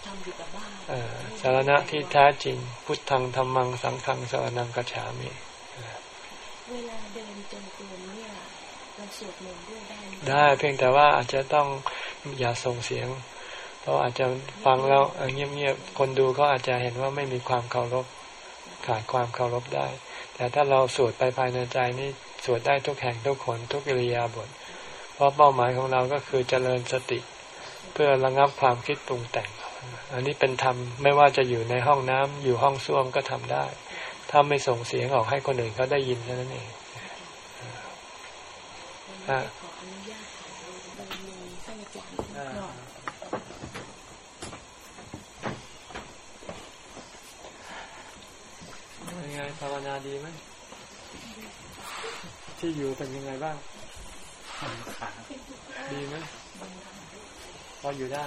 ทำอยู่กับบ้านเออสารณะที่แท้จริง พุทธังธรรมังสังฆังสารนังกัจฉามิเวลาเดินจงกรมเนี่ยเราสวดมนต์ด้วยได้ไหมได้เพียงแต่ว่าอาจจะต้องอย่าส่งเสียง เพราะอาจจะฟังแล้วเออเงียบๆคนดูเขาอาจจะเห็นว่าไม่มีความเคารพขาดความเคารพได้ แต่ถ้าเราสวดไปภายในใจนี่สวดได้ทุกแห่งทุกคนทุกอิริยาบถเพราะเป้าหมายของเราก็คือเจริญสติ เพื่อระงับความคิดปรุงแต่ง อันนี้เป็นธรรมไม่ว่าจะอยู่ในห้องน้ำอยู่ห้องส้วมก็ทำได้ ถ้าไม่ส่งเสียงออกให้คนอื่นเขาได้ยินเท่านั้นเอง วันนี้ขออนุญาตถ่ายรูปเดินลงท่านอาจารย์ก่อน ยังไง ภาวนาดีไหมที่อยู่เป็นยังไงบ้างดีไหมพออยู่ได้